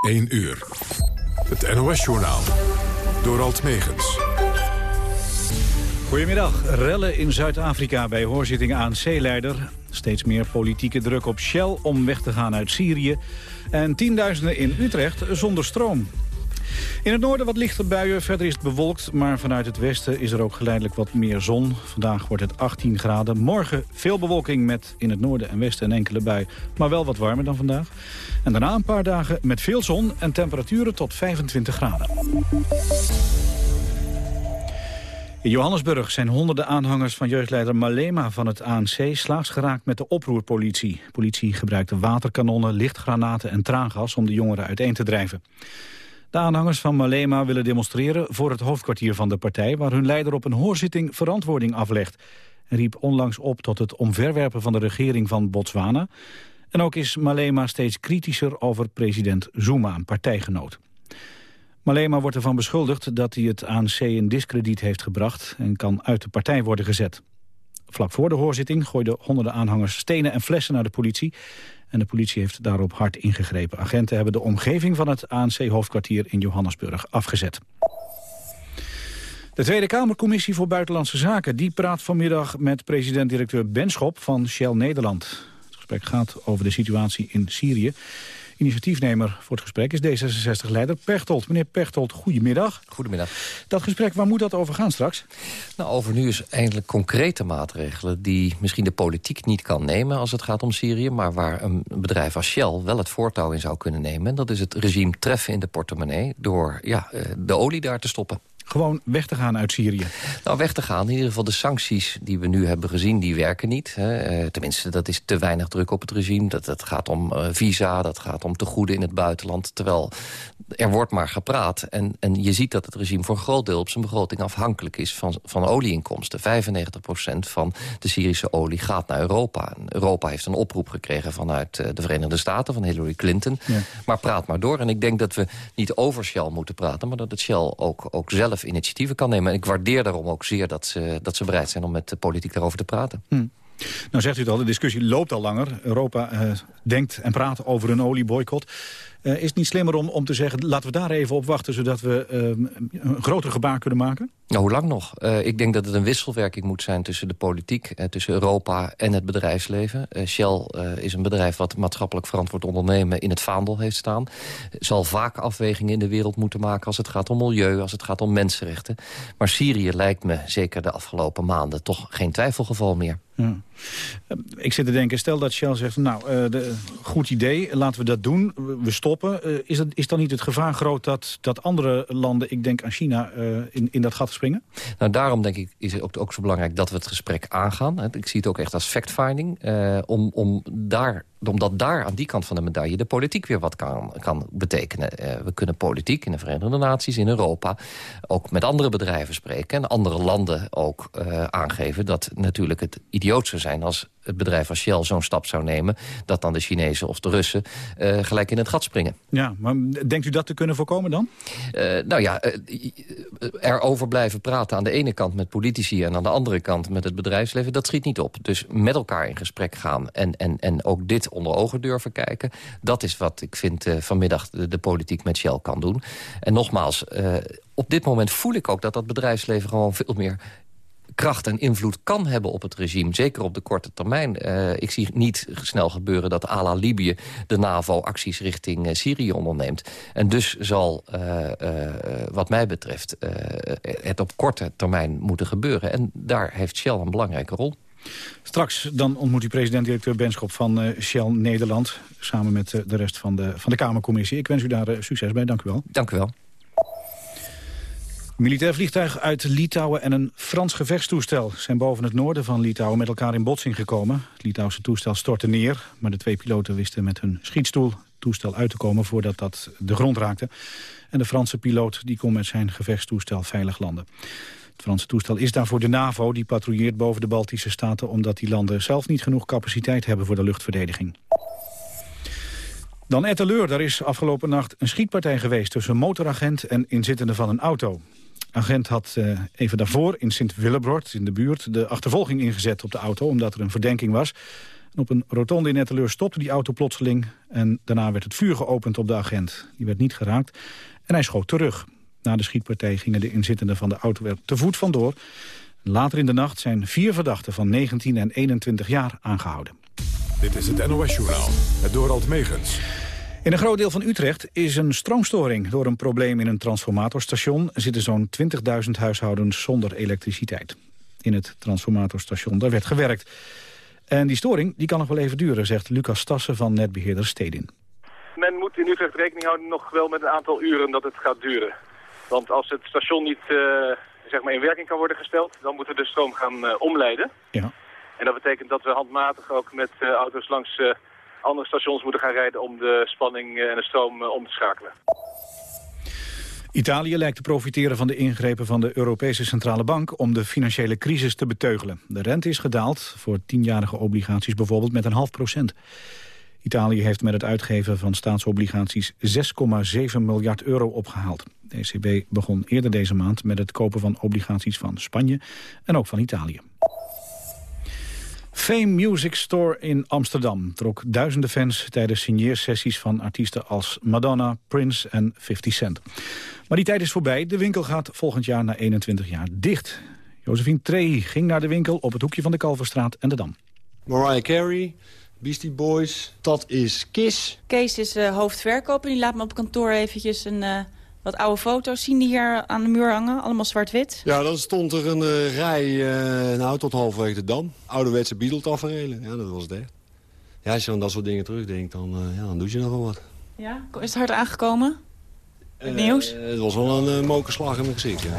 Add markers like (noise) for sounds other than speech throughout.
1 uur. Het NOS-journaal. Door Alt Megens. Goedemiddag. Rellen in Zuid-Afrika bij hoorzitting ANC-leider. Steeds meer politieke druk op Shell om weg te gaan uit Syrië. En tienduizenden in Utrecht zonder stroom. In het noorden wat lichte buien, verder is het bewolkt... maar vanuit het westen is er ook geleidelijk wat meer zon. Vandaag wordt het 18 graden. Morgen veel bewolking met in het noorden en westen een enkele bui... maar wel wat warmer dan vandaag. En daarna een paar dagen met veel zon en temperaturen tot 25 graden. In Johannesburg zijn honderden aanhangers van jeugdleider Malema van het ANC slaags geraakt met de oproerpolitie. De politie gebruikte waterkanonnen, lichtgranaten en traangas om de jongeren uiteen te drijven. De aanhangers van Malema willen demonstreren voor het hoofdkwartier van de partij... waar hun leider op een hoorzitting verantwoording aflegt. En riep onlangs op tot het omverwerpen van de regering van Botswana. En ook is Malema steeds kritischer over president Zuma, een partijgenoot. Malema wordt ervan beschuldigd dat hij het ANC in discrediet heeft gebracht... en kan uit de partij worden gezet. Vlak voor de hoorzitting gooiden honderden aanhangers stenen en flessen naar de politie... En de politie heeft daarop hard ingegrepen. Agenten hebben de omgeving van het ANC-hoofdkwartier in Johannesburg afgezet. De Tweede Kamercommissie voor Buitenlandse Zaken die praat vanmiddag met president-directeur Benschop van Shell Nederland. Het gesprek gaat over de situatie in Syrië. Initiatiefnemer voor het gesprek is D66-leider Pechtold. Meneer Pechtold, goedemiddag. Goedemiddag. Dat gesprek, waar moet dat over gaan straks? Nou, over nu is eindelijk concrete maatregelen... die misschien de politiek niet kan nemen als het gaat om Syrië... maar waar een bedrijf als Shell wel het voortouw in zou kunnen nemen. En dat is het regime treffen in de portemonnee... door ja, eh, de olie daar te stoppen gewoon weg te gaan uit Syrië? Nou, weg te gaan. In ieder geval de sancties die we nu hebben gezien, die werken niet. Hè. Eh, tenminste, dat is te weinig druk op het regime. Dat, dat gaat om uh, visa, dat gaat om tegoeden in het buitenland. Terwijl er wordt maar gepraat. En, en je ziet dat het regime voor een groot deel op zijn begroting afhankelijk is van, van olieinkomsten. 95% van de Syrische olie gaat naar Europa. En Europa heeft een oproep gekregen vanuit uh, de Verenigde Staten, van Hillary Clinton. Ja. Maar praat maar door. En ik denk dat we niet over Shell moeten praten, maar dat het Shell ook, ook zelf initiatieven kan nemen. En ik waardeer daarom ook zeer dat ze, dat ze bereid zijn om met de politiek daarover te praten. Hm. Nou zegt u het al, de discussie loopt al langer. Europa uh, denkt en praat over een olieboycott. Uh, is het niet slimmer om, om te zeggen, laten we daar even op wachten... zodat we uh, een groter gebaar kunnen maken? Nou, hoe lang nog? Uh, ik denk dat het een wisselwerking moet zijn tussen de politiek... tussen Europa en het bedrijfsleven. Shell is een bedrijf wat maatschappelijk verantwoord ondernemen... in het vaandel heeft staan. Zal vaak afwegingen in de wereld moeten maken... als het gaat om milieu, als het gaat om mensenrechten. Maar Syrië lijkt me, zeker de afgelopen maanden... toch geen twijfelgeval meer. Ja. Ik zit te denken, stel dat Shell zegt... nou, de, goed idee, laten we dat doen. We stoppen. Uh, is, dat, is dan niet het gevaar groot dat, dat andere landen... ik denk aan China, uh, in, in dat gat springen? Nou, daarom denk ik is het ook, ook zo belangrijk dat we het gesprek aangaan. Ik zie het ook echt als fact-finding. Om, om daar omdat daar aan die kant van de medaille de politiek weer wat kan, kan betekenen. Uh, we kunnen politiek in de Verenigde Naties, in Europa... ook met andere bedrijven spreken en andere landen ook uh, aangeven... dat natuurlijk het idioot zou zijn als het bedrijf als Shell zo'n stap zou nemen... dat dan de Chinezen of de Russen uh, gelijk in het gat springen. Ja, maar denkt u dat te kunnen voorkomen dan? Uh, nou ja, uh, erover blijven praten aan de ene kant met politici... en aan de andere kant met het bedrijfsleven, dat schiet niet op. Dus met elkaar in gesprek gaan en, en, en ook dit onder ogen durven kijken... dat is wat ik vind vanmiddag de, de, politiek met Shell kan doen. En nogmaals, op dit moment voel ik ook dat dat bedrijfsleven gewoon veel meer kracht en invloed kan hebben op het regime. Zeker op de korte termijn. Uh, ik zie niet snel gebeuren dat à la Libië de NAVO acties richting uh, Syrië onderneemt. En dus zal, uh, wat mij betreft, het op korte termijn moeten gebeuren. En daar heeft Shell een belangrijke rol. Straks dan ontmoet u president-directeur Benschop van Shell Nederland... samen met de rest van de, van de Kamercommissie. Ik wens u daar succes bij. Dank u wel. Dank u wel. Militair vliegtuig uit Litouwen en een Frans gevechtstoestel... zijn boven het noorden van Litouwen met elkaar in botsing gekomen. Het Litouwse toestel stortte neer, maar de twee piloten wisten met hun schietstoel... toestel uit te komen voordat dat de grond raakte. En de Franse piloot die kon met zijn gevechtstoestel veilig landen. Het Franse toestel is daarvoor de NAVO, die patrouilleert boven de Baltische Staten... omdat die landen zelf niet genoeg capaciteit hebben voor de luchtverdediging. Dan Etteleur, daar is afgelopen nacht een schietpartij geweest... tussen motoragent en inzittenden van een auto agent had uh, even daarvoor in Sint-Willebrord in de buurt... de achtervolging ingezet op de auto, omdat er een verdenking was. op een rotonde in Etteleur stopte die auto plotseling... en daarna werd het vuur geopend op de agent. Die werd niet geraakt en hij schoot terug. Na de schietpartij gingen de inzittenden van de auto er te voet vandoor. Later in de nacht zijn vier verdachten van 19 en 21 jaar aangehouden. Dit is het NOS-journaal, het Dorald Megens. In een groot deel van Utrecht is een stroomstoring. Door een probleem in een transformatorstation zitten zo'n 20.000 huishoudens zonder elektriciteit. In het transformatorstation daar werd gewerkt. En die storing die kan nog wel even duren, zegt Lucas Stassen van netbeheerder Stedin. Men moet in Utrecht rekening houden nog wel met een aantal uren dat het gaat duren. Want als het station niet uh, zeg maar in werking kan worden gesteld, dan moeten we de stroom gaan uh, omleiden. Ja. En dat betekent dat we handmatig ook met uh, auto's langs andere stations moeten gaan rijden om de spanning en de stroom om te schakelen. Italië lijkt te profiteren van de ingrepen van de Europese Centrale Bank om de financiële crisis te beteugelen. De rente is gedaald, voor tienjarige obligaties bijvoorbeeld met een half procent. Italië heeft met het uitgeven van staatsobligaties 6,7 miljard euro opgehaald. De ECB begon eerder deze maand met het kopen van obligaties van Spanje en ook van Italië. Fame Music Store in Amsterdam trok duizenden fans tijdens signeersessies van artiesten als Madonna, Prince en 50 Cent. Maar die tijd is voorbij. De winkel gaat volgend jaar na 21 jaar dicht. Josephine Trey ging naar de winkel op het hoekje van de Kalverstraat en de Dam. Mariah Carey, Beastie Boys, dat is Kiss. Kees is uh, hoofdverkoper. Die laat me op kantoor eventjes een... Uh wat oude foto's zien die hier aan de muur hangen. Allemaal zwart-wit. Ja, dan stond er een uh, rij uh, nou, tot halverwege de Dam. Ouderwetse Beatle-taferelen. Ja, dat was het echt. Ja, als je aan dat soort dingen terugdenkt, dan, uh, ja, dan doe je nog wel wat. Ja? Is het hard aangekomen? Het nieuws? het was wel een mokerslag in mijn gezicht, ja.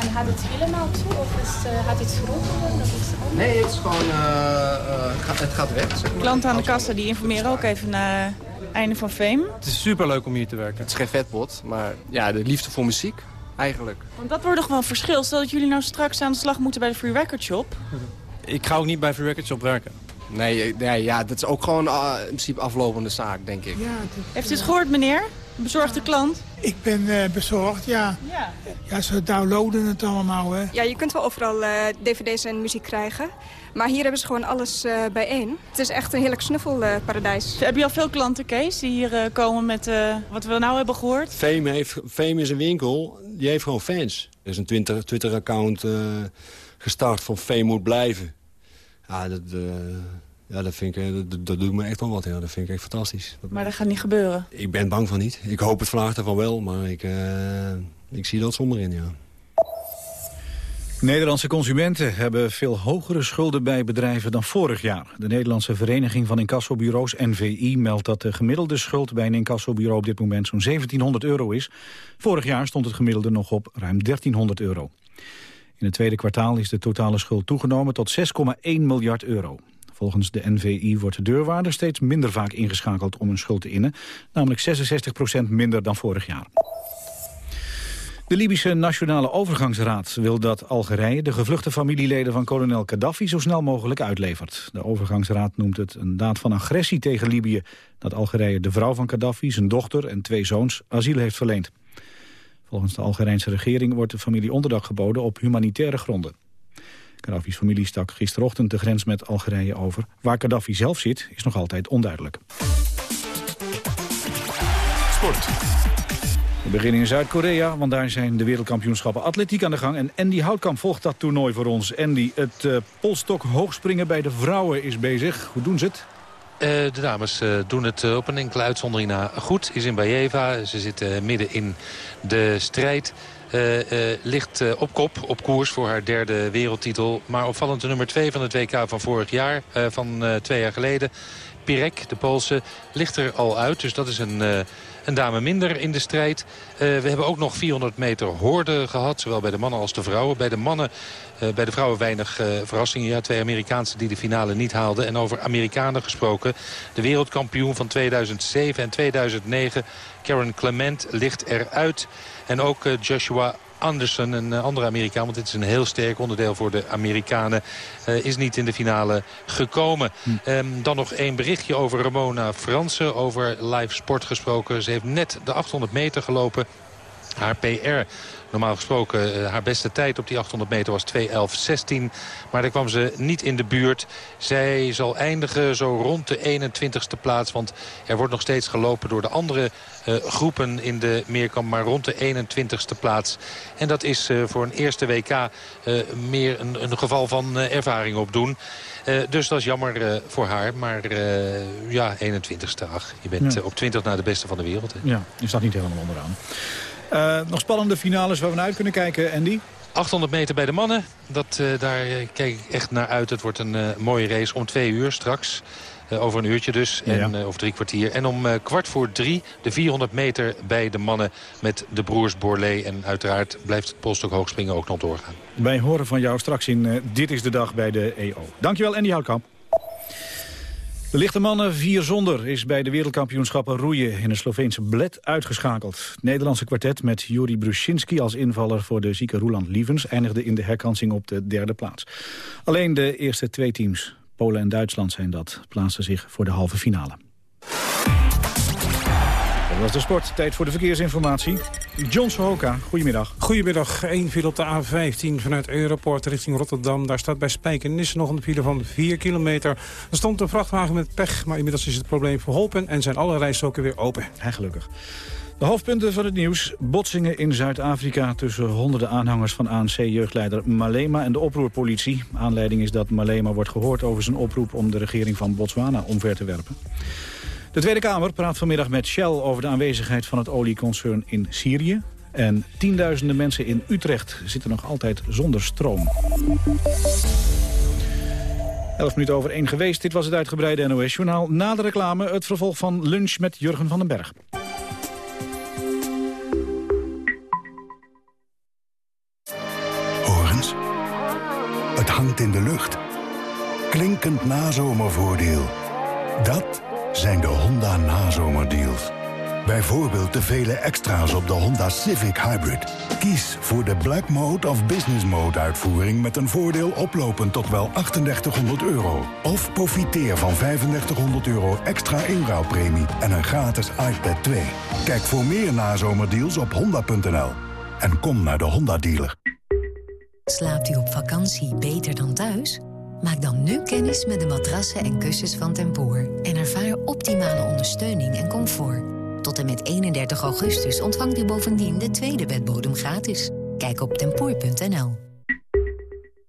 En gaat het helemaal toe of is, gaat? Dat is nee, het is gewoon... het, gaat, het gaat weg, zeg maar. Klanten aan de kassa die informeren ook even naar einde van Fame. Het is super leuk om hier te werken. Het is geen vetbot, maar ja, de liefde voor muziek eigenlijk. Want dat wordt toch wel een verschil. Stel dat jullie nou straks aan de slag moeten bij de Free Record Shop. (laughs) Ik ga ook niet bij Free Record Shop werken. Nee, nee ja, dat is ook gewoon uh, in principe aflopende zaak, denk ik. Ja, Heeft u het gehoord, meneer? bezorgde klant? Ik ben uh, bezorgd, ja. ja. Ja, ze downloaden het allemaal, hè. Ja, je kunt wel overal uh, dvd's en muziek krijgen. Maar hier hebben ze gewoon alles uh, bijeen. Het is echt een heerlijk snuffelparadijs. Heb je al veel klanten, Kees, die hier komen met wat we nou hebben gehoord? Fame, heeft, Fame is een winkel, die heeft gewoon fans. Er is een Twitter-account gestart van Fame moet blijven. Ja, dat... Ja, dat, vind ik, eh, dat, dat doet me echt wel wat. Ja. Dat vind ik echt fantastisch. Maar dat gaat niet gebeuren? Ik ben bang van niet. Ik hoop het vandaag ervan wel, maar ik, uh, ik zie dat zonder in, ja. Nederlandse consumenten hebben veel hogere schulden bij bedrijven dan vorig jaar. De Nederlandse Vereniging van Incassobureaus, NVI, meldt dat de gemiddelde schuld bij een incassobureau op dit moment zo'n 1700 euro is. Vorig jaar stond het gemiddelde nog op ruim 1300 euro. In het tweede kwartaal is de totale schuld toegenomen tot 6,1 miljard euro. Volgens de NVI wordt de deurwaarder steeds minder vaak ingeschakeld om een schuld te innen. Namelijk 66% minder dan vorig jaar. De Libische Nationale Overgangsraad wil dat Algerije de gevluchte familieleden van kolonel Gaddafi zo snel mogelijk uitlevert. De Overgangsraad noemt het een daad van agressie tegen Libië dat Algerije de vrouw van Gaddafi, zijn dochter en twee zoons asiel heeft verleend. Volgens de Algerijnse regering wordt de familie onderdak geboden op humanitaire gronden. Gaddafi's familie stak gisterochtend de grens met Algerije over. Waar Gaddafi zelf zit, is nog altijd onduidelijk. Sport. We beginnen in Zuid-Korea, want daar zijn de wereldkampioenschappen atletiek aan de gang. En Andy Houtkamp volgt dat toernooi voor ons. Andy, het uh, polstok hoogspringen bij de vrouwen is bezig. Hoe doen ze het? Uh, de dames uh, doen het op een enkele uitzondering na goed. Is in Bajeva. Ze zitten midden in de strijd. Uh, uh, ligt uh, op kop, op koers voor haar derde wereldtitel. Maar opvallend de nummer 2 van het WK van vorig jaar, van twee jaar geleden. Pirek, de Poolse, ligt er al uit. Dus dat is een, een dame minder in de strijd. we hebben ook nog 400 meter hoorde gehad, zowel bij de mannen als de vrouwen. Bij de mannen uh, bij de vrouwen weinig uh, verrassingen. Ja, twee Amerikaanse die de finale niet haalden. En over Amerikanen gesproken. De wereldkampioen van 2007 en 2009, Karen Clement, ligt eruit. En ook Joshua Anderson, een andere Amerikaan, want dit is een heel sterk onderdeel voor de Amerikanen, uh, is niet in de finale gekomen. Hm. Um, dan nog één berichtje over Ramona Fransen, over live sport gesproken. Ze heeft net de 800 meter gelopen Haar PR Normaal gesproken uh, haar beste tijd op die 800 meter was 2.11.16. Maar daar kwam ze niet in de buurt. Zij zal eindigen zo rond de 21ste plaats. Want er wordt nog steeds gelopen door de andere uh, groepen in de meerkamp. Maar rond de 21ste plaats. En dat is uh, voor een eerste WK meer een, een, geval van ervaring opdoen. dus dat is jammer voor haar. Maar ja, 21ste. Ach, je bent Ja. op 20 naar de beste van de wereld. Hè. Ja, je staat niet helemaal onderaan. Eh, nog spannende finales waar we naar uit kunnen kijken, Andy? 800 meter bij de mannen. Dat, eh, daar eh, kijk ik echt naar uit. Het wordt een mooie race om twee uur straks. Over een uurtje dus. Ja, ja. En, of drie kwartier. En om kwart voor drie de 400 meter bij de mannen met de broers Borlée. En uiteraard blijft het polstok hoogspringen ook nog doorgaan. Wij horen van jou straks in Dit is de Dag bij de EO. Dankjewel, Andy Houtkamp. De lichte mannen 4 zonder is bij de wereldkampioenschappen roeien in het Sloveense Bled uitgeschakeld. Het Nederlandse kwartet met Juri Bruscinski als invaller voor de zieke Roland Lievens eindigde in de herkansing op de derde plaats. Alleen de eerste twee teams, Polen en Duitsland zijn dat, plaatsten zich voor de halve finale. Dat was de sport. Tijd voor de verkeersinformatie. John Sohoka, goedemiddag. Goedemiddag. Eén file op de A15 vanuit Europort richting Rotterdam. Daar staat bij Spijkenisse nog een file van 4 kilometer. Er stond een vrachtwagen met pech, maar inmiddels is het probleem verholpen... en zijn alle rijstroken weer open. Ja, gelukkig. De hoofdpunten van het nieuws. Botsingen in Zuid-Afrika tussen honderden aanhangers van ANC-jeugdleider Malema en de oproerpolitie. Aanleiding is dat Malema wordt gehoord over zijn oproep om de regering van Botswana omver te werpen. De Tweede Kamer praat vanmiddag met Shell over de aanwezigheid van het olieconcern in Syrië. En tienduizenden mensen in Utrecht zitten nog altijd zonder stroom. 11 minuten over één geweest. Dit was het uitgebreide NOS-journaal. Na de reclame het vervolg van Lunch met Jurgen van den Berg. Hoor eens. Het hangt in de lucht. Klinkend nazomervoordeel. Dat zijn de Honda nazomerdeals. Bijvoorbeeld de vele extra's op de Honda Civic Hybrid. Kies voor de Black Mode of Business Mode uitvoering... met een voordeel oplopend tot wel 3800 euro. Of profiteer van 3500 euro extra inruilpremie... en een gratis iPad 2. Kijk voor meer nazomerdeals op honda.nl. En kom naar de Honda-dealer. Slaapt u op vakantie beter dan thuis? Maak dan nu kennis met de matrassen en kussens van Tempoor... en ervaar optimale ondersteuning en comfort. Tot en met 31 augustus ontvangt u bovendien de tweede bedbodem gratis. Kijk op tempoor.nl.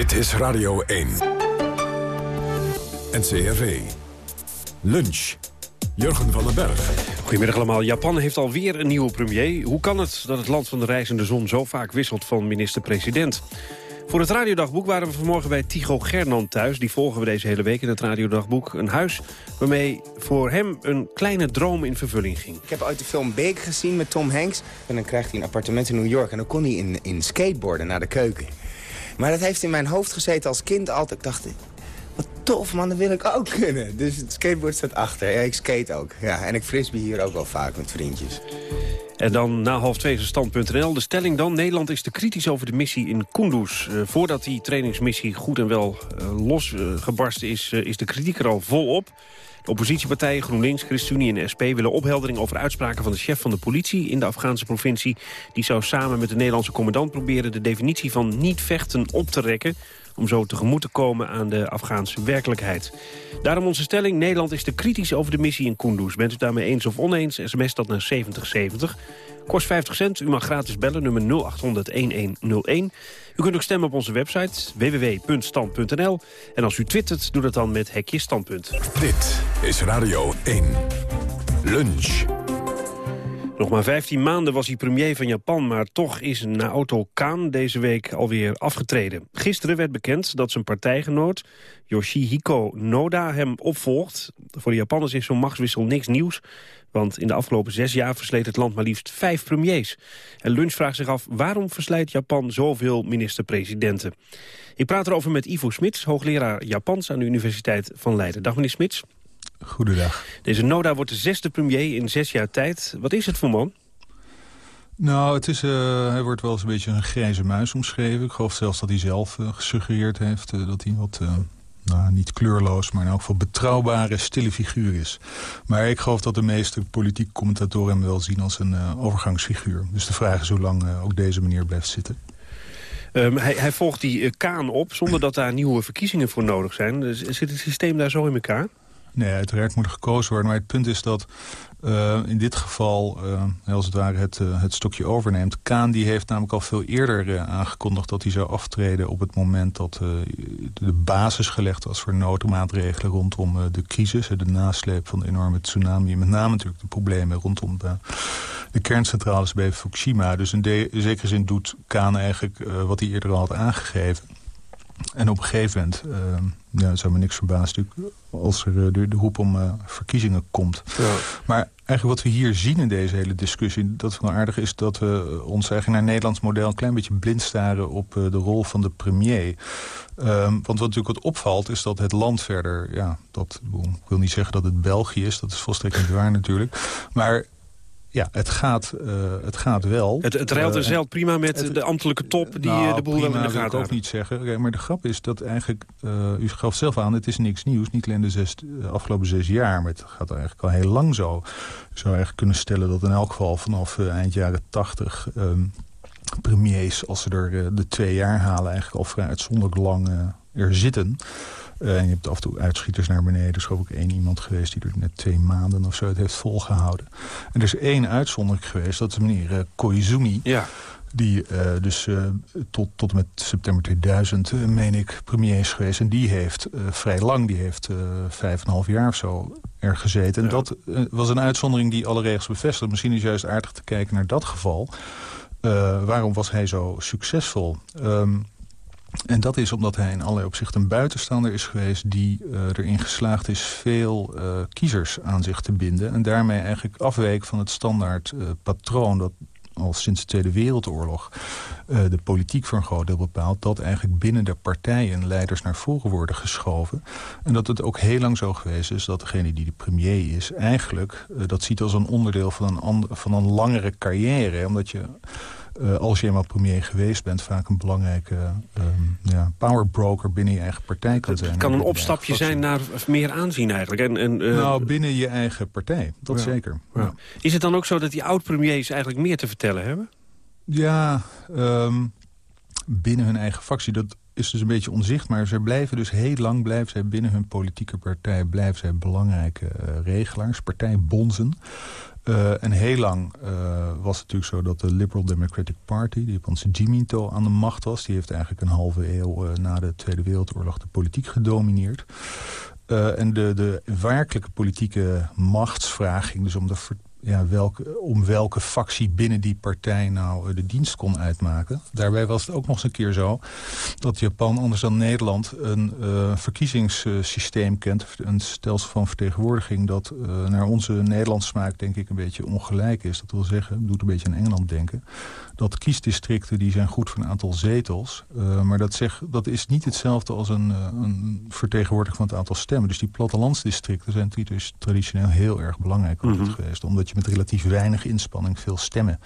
Dit is Radio 1. NCRV. Lunch. Jurgen van den Berg. Goedemiddag allemaal. Japan heeft alweer een nieuwe premier. Hoe kan het dat het land van de reizende zon zo vaak wisselt van minister-president? Voor het radiodagboek waren we vanmorgen bij Tycho Gernand thuis. Die volgen we deze hele week in het radiodagboek. Een huis waarmee voor hem een kleine droom in vervulling ging. Ik heb ooit de film Big gezien met Tom Hanks. En dan krijgt hij een appartement in New York. En dan kon hij in, in skateboarden naar de keuken. Maar dat heeft in mijn hoofd gezeten als kind altijd. Ik dacht, wat tof man, dat wil ik ook kunnen. (laughs) Dus het skateboard staat achter. Ja, ik skate ook. Ja, en ik frisbee hier ook wel vaak met vriendjes. En dan na half twee stand.nl. De stelling dan, Nederland is te kritisch over de missie in Kunduz. Eh, voordat die trainingsmissie goed en wel uh, losgebarsten is, uh, is de kritiek er al volop. De oppositiepartijen GroenLinks, ChristenUnie en SP willen opheldering over uitspraken van de chef van de politie in de Afghaanse provincie. Die zou samen met de Nederlandse commandant proberen de definitie van niet vechten op te rekken om zo tegemoet te komen aan de Afghaanse werkelijkheid. Daarom onze stelling, Nederland is te kritisch over de missie in Kunduz. Bent u daarmee eens of oneens, sms dat naar 7070. Kost 50 cent, u mag gratis bellen, nummer 0800-1101. U kunt ook stemmen op onze website www.stand.nl. En als u twittert, doe dat dan met hekje standpunt. Dit is Radio 1. Lunch. Nog maar 15 maanden was hij premier van Japan, maar toch is Naoto Kan deze week alweer afgetreden. Gisteren werd bekend dat zijn partijgenoot Yoshihiko Noda hem opvolgt. Voor de Japanners is zo'n machtswissel niks nieuws, want in de afgelopen zes jaar versleet het land maar liefst vijf premiers. En Lunch vraagt zich af waarom verslijt Japan zoveel minister-presidenten. Ik praat erover met Ivo Smits, hoogleraar Japans aan de Universiteit van Leiden. Dag meneer Smits. Goedendag. Deze Noda wordt de zesde premier in zes jaar tijd. Wat is het voor man? Nou, het is, uh, hij wordt wel eens een beetje een grijze muis omschreven. Ik geloof zelfs dat hij zelf uh, gesuggereerd heeft uh, dat hij wat... nou, niet kleurloos, maar in elk geval betrouwbare, stille figuur is. Maar ik geloof dat de meeste politieke commentatoren hem wel zien als een overgangsfiguur. Dus de vraag is hoe lang ook deze meneer blijft zitten. Um, hij, hij, volgt die Kaan op zonder dat daar nieuwe verkiezingen voor nodig zijn. Dus zit het systeem daar zo in elkaar? Nee, uiteraard moet er gekozen worden. Maar het punt is dat uh, in dit geval, uh, als het ware, het, uh, het stokje overneemt. Kaan die heeft namelijk al veel eerder aangekondigd dat hij zou aftreden... op het moment dat de basis gelegd was voor noodmaatregelen rondom de crisis. De nasleep van de enorme tsunami. Met name natuurlijk de problemen rondom de, kerncentrales bij Fukushima. Dus in zekere zin doet Kaan eigenlijk wat hij eerder al had aangegeven. En op een gegeven moment, uh, ja, zou me niks verbazen natuurlijk, als er uh, de, de roep om uh, verkiezingen komt. Ja. Maar eigenlijk wat we hier zien in deze hele discussie, dat wel aardig is dat we ons eigenlijk naar Nederlands model een klein beetje blind staren op de rol van de premier. Um, want wat natuurlijk wat opvalt is dat het land verder, ja, dat, ik wil niet zeggen dat het België is, dat is volstrekt niet waar natuurlijk. Maar ja, het gaat, uh, het gaat wel. Het, het ruilt en zeilt prima met het, de ambtelijke top die nou, de boel prima, in de gaten wil ik ook niet zeggen. maar de grap is dat eigenlijk, uh, u gaf zelf aan, het is niks nieuws. Niet alleen de zes, afgelopen zes jaar, maar het gaat eigenlijk al heel lang zo. Je zou eigenlijk kunnen stellen dat in elk geval vanaf uh, eind jaren tachtig... Um, premiers, als ze er de twee jaar halen, eigenlijk al vrij uitzonderlijk lang er zitten... Uh, en je hebt af en toe uitschieters naar beneden. Er is ik één iemand geweest die er net twee maanden of zo het heeft volgehouden. En er is één uitzondering geweest, dat is meneer uh, Koizumi. Ja. Die uh, dus tot, tot en met september 2000, meen ik, premier is geweest. En die heeft vrij lang, die heeft vijf en een half jaar of zo er gezeten. En ja. dat was een uitzondering die alle regels bevestigde. Misschien is juist aardig te kijken naar dat geval. waarom was hij zo succesvol? Um, en dat is omdat hij in allerlei opzichten een buitenstaander is geweest... die uh, erin geslaagd is veel uh, kiezers aan zich te binden... en daarmee eigenlijk afweek van het standaard uh, patroon... dat al sinds de Tweede Wereldoorlog de politiek voor een groot deel bepaalt... dat eigenlijk binnen de partijen leiders naar voren worden geschoven. En dat het ook heel lang zo geweest is dat degene die de premier is... eigenlijk dat ziet als een onderdeel van een, van een langere carrière. Omdat je uh, als je eenmaal premier geweest bent... vaak een belangrijke um, ja, powerbroker binnen je eigen partij kan zijn. Het kan een opstapje zijn naar meer aanzien eigenlijk. En, en, uh, nou, binnen je eigen partij, dat ja. zeker. Ja. Is het dan ook zo dat die oud-premiers eigenlijk meer te vertellen hebben? Ja, um, binnen hun eigen fractie. Dat is dus een beetje onzichtbaar. Ze blijven dus heel lang blijven zij binnen hun politieke partij... blijven zij belangrijke uh, regelaars, partijbonzen. Uh, en heel lang uh, was het natuurlijk zo dat de Liberal Democratic Party... die Japanse Jiminto aan de macht was... die heeft eigenlijk een halve eeuw uh, na de Tweede Wereldoorlog de politiek gedomineerd. en de, de werkelijke politieke machtsvraag ging dus om de ja, welke, om welke factie binnen die partij nou eh, de dienst kon uitmaken. Daarbij was het ook nog eens een keer zo dat Japan, anders dan Nederland, een uh, verkiezingssysteem kent. Een stelsel van vertegenwoordiging dat uh, naar onze Nederlandse smaak denk ik een beetje ongelijk is. Dat wil zeggen, doet een beetje aan Engeland denken, dat kiesdistricten die zijn goed voor een aantal zetels. Uh, maar dat, zeg, dat is niet hetzelfde als een, een vertegenwoordiging van het aantal stemmen. Dus die plattelandsdistricten zijn dus traditioneel heel erg belangrijk mm -hmm. geweest. Omdat je met relatief weinig inspanning veel stemmen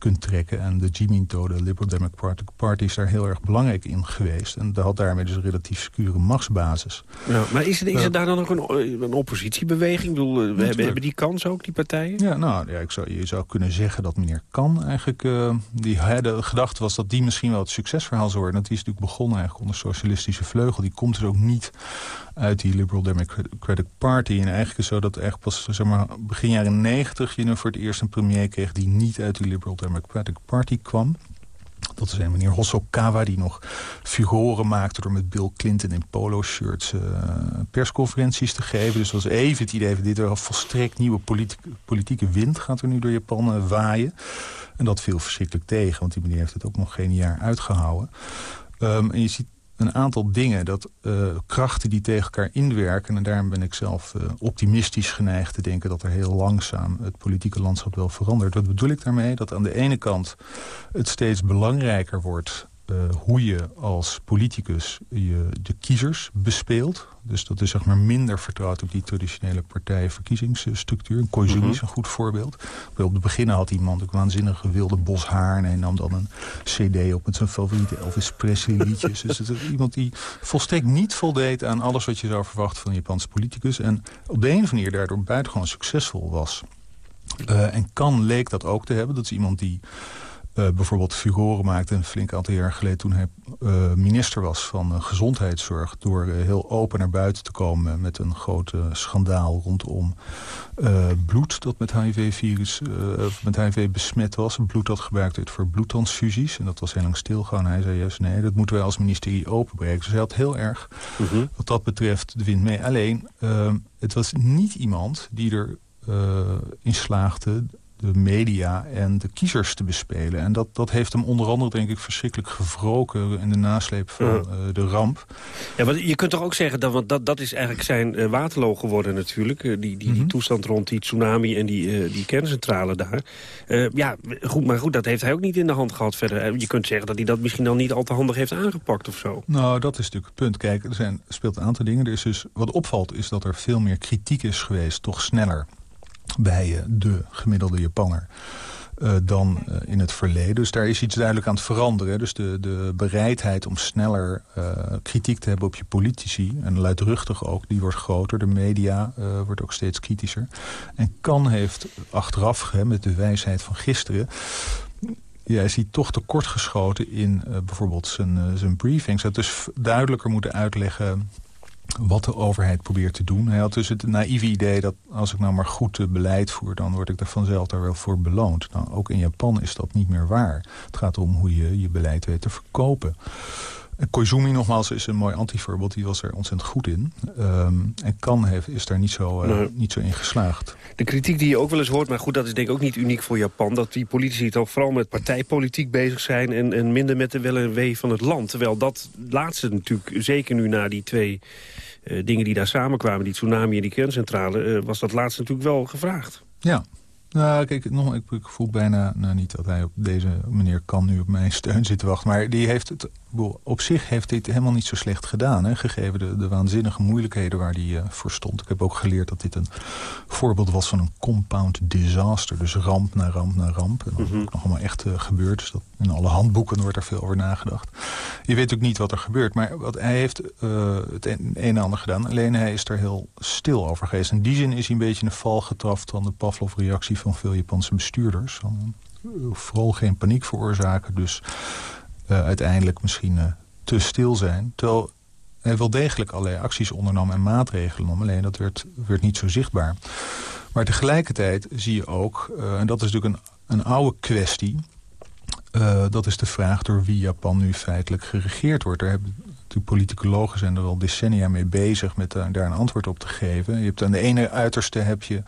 kunt trekken. En de Jiminto, de Liberal Democratic Party, is daar heel erg belangrijk in geweest. En dat had daarmee dus een relatief secure machtsbasis. Ja, maar is, er, is er daar dan ook een, een oppositiebeweging? Ik bedoel, we hebben, hebben die kans ook, die partijen? Ja, nou, ja, ik zou, je zou kunnen zeggen dat meneer Kan eigenlijk... Uh, die, de gedachte was dat die misschien wel het succesverhaal zou worden. Dat die is natuurlijk begonnen eigenlijk onder socialistische vleugel. Die komt dus ook niet uit die Liberal Democratic Party. En eigenlijk is zo dat echt pas zeg maar, begin jaren negentig... je nu voor het eerst een premier kreeg die niet uit die Liberal Democratic Party kwam. Dat is een meneer Hosokawa die nog furoren maakte... door met Bill Clinton in polo-shirts uh, persconferenties te geven. Dus dat was even het idee van dit er volstrekt nieuwe politieke, wind... gaat er nu door Japan uh, waaien. En dat viel verschrikkelijk tegen, want die meneer heeft het ook nog geen jaar uitgehouden. Um, en je ziet een aantal dingen, dat uh, krachten die tegen elkaar inwerken... en daarom ben ik zelf uh, optimistisch geneigd te denken... dat er heel langzaam het politieke landschap wel verandert. Wat bedoel ik daarmee? Dat aan de ene kant het steeds belangrijker wordt hoe je als politicus je, de kiezers bespeelt. Dus dat is zeg maar minder vertrouwd op die traditionele partijenverkiezingsstructuur. Koizumi is een goed voorbeeld. Op het begin had iemand een waanzinnige wilde bos haar... en hij nam dan een cd op met zijn favoriete Elvis Presley liedjes. dus het is iemand die volstrekt niet voldeed aan alles wat je zou verwachten van een Japanse politicus. En op de een of andere manier daardoor buitengewoon succesvol was. Uh, en kan leek dat ook te hebben. Dat is iemand die bijvoorbeeld furoren maakte een flink aantal jaar geleden... toen hij uh, minister was van uh, gezondheidszorg... door heel open naar buiten te komen met een groot schandaal rondom bloed... dat met HIV-virus met HIV besmet was. Bloed dat gebruikt werd voor bloedtransfusies. En dat was heel lang stilgehouden. Hij zei juist, nee, dat moeten wij als ministerie openbreken. Dus hij had heel erg, -huh. wat dat betreft, de wind mee. Alleen, het was niet iemand die er in slaagde de media en de kiezers te bespelen. En dat, dat heeft hem onder andere, denk ik, verschrikkelijk gewroken... in de nasleep van uh, de ramp. Ja, want je kunt toch ook zeggen, dat, want dat, dat is eigenlijk zijn uh, waterloo geworden natuurlijk. Uh, die, die, die mm -hmm. toestand rond die tsunami en die, die kerncentrale daar. ja, goed, maar goed, dat heeft hij ook niet in de hand gehad verder. Je kunt zeggen dat hij dat misschien al niet al te handig heeft aangepakt of zo. Nou, dat is natuurlijk het punt. Kijk, er zijn, speelt een aantal dingen. Er is dus, wat opvalt is dat er veel meer kritiek is geweest, toch sneller bij de gemiddelde Japanner. Uh, dan uh, in het verleden. Dus daar is iets duidelijk aan het veranderen. Dus de, de bereidheid om sneller kritiek te hebben op je politici... en luidruchtig ook, die wordt groter. De media wordt ook steeds kritischer. En Kan heeft achteraf, hè, met de wijsheid van gisteren... Ja, is hij toch tekortgeschoten in bijvoorbeeld zijn, zijn briefings. Had dus duidelijker moeten uitleggen wat de overheid probeert te doen. Hij had dus het naïeve idee dat als ik nou maar goed beleid voer... dan word ik er vanzelf daar wel voor beloond. Nou, ook in Japan is dat niet meer waar. Het gaat om hoe je je beleid weet te verkopen. Koizumi nogmaals is een mooi antivoorbeeld. Die was er ontzettend goed in. Um, en Kan heeft, is daar niet zo, uh, nee. niet zo in geslaagd. De kritiek die je ook wel eens hoort, maar goed, dat is denk ik ook niet uniek voor Japan... dat die politici toch vooral met partijpolitiek bezig zijn... en, en minder met de wel en wee van het land. Terwijl dat laatste natuurlijk, zeker nu na die twee dingen die daar samenkwamen... die tsunami en die kerncentrale, uh, was dat laatste natuurlijk wel gevraagd. Ja, nou, kijk, nog, ik, ik voel bijna nou, niet dat hij op deze manier kan nu op mijn steun zitten wachten. Maar die heeft het, op zich heeft hij het helemaal niet zo slecht gedaan. Hè, gegeven de, de waanzinnige moeilijkheden waar hij uh, voor stond. Ik heb ook geleerd dat dit een voorbeeld was van een compound disaster. Dus ramp na ramp na ramp. En dat is mm -hmm. ook nog allemaal echt uh, gebeurd. Dus dat, in alle handboeken wordt er veel over nagedacht. Je weet ook niet wat er gebeurt. Maar wat, hij heeft uh, het een, een en ander gedaan. Alleen hij is er heel stil over geweest. In die zin is hij een beetje in de val getraft van de Pavlov-reactie van veel Japanse bestuurders. Van, vooral geen paniek veroorzaken. Dus uh, uiteindelijk misschien uh, te stil zijn. Terwijl hij wel degelijk allerlei acties ondernam en maatregelen om. Alleen dat werd, niet zo zichtbaar. Maar tegelijkertijd zie je ook, en dat is natuurlijk een, een oude kwestie... Dat is de vraag door wie Japan nu feitelijk geregeerd wordt. Daar hebben de politicologen zijn er al decennia mee bezig... met daar een antwoord op te geven. Je hebt aan de ene uiterste heb je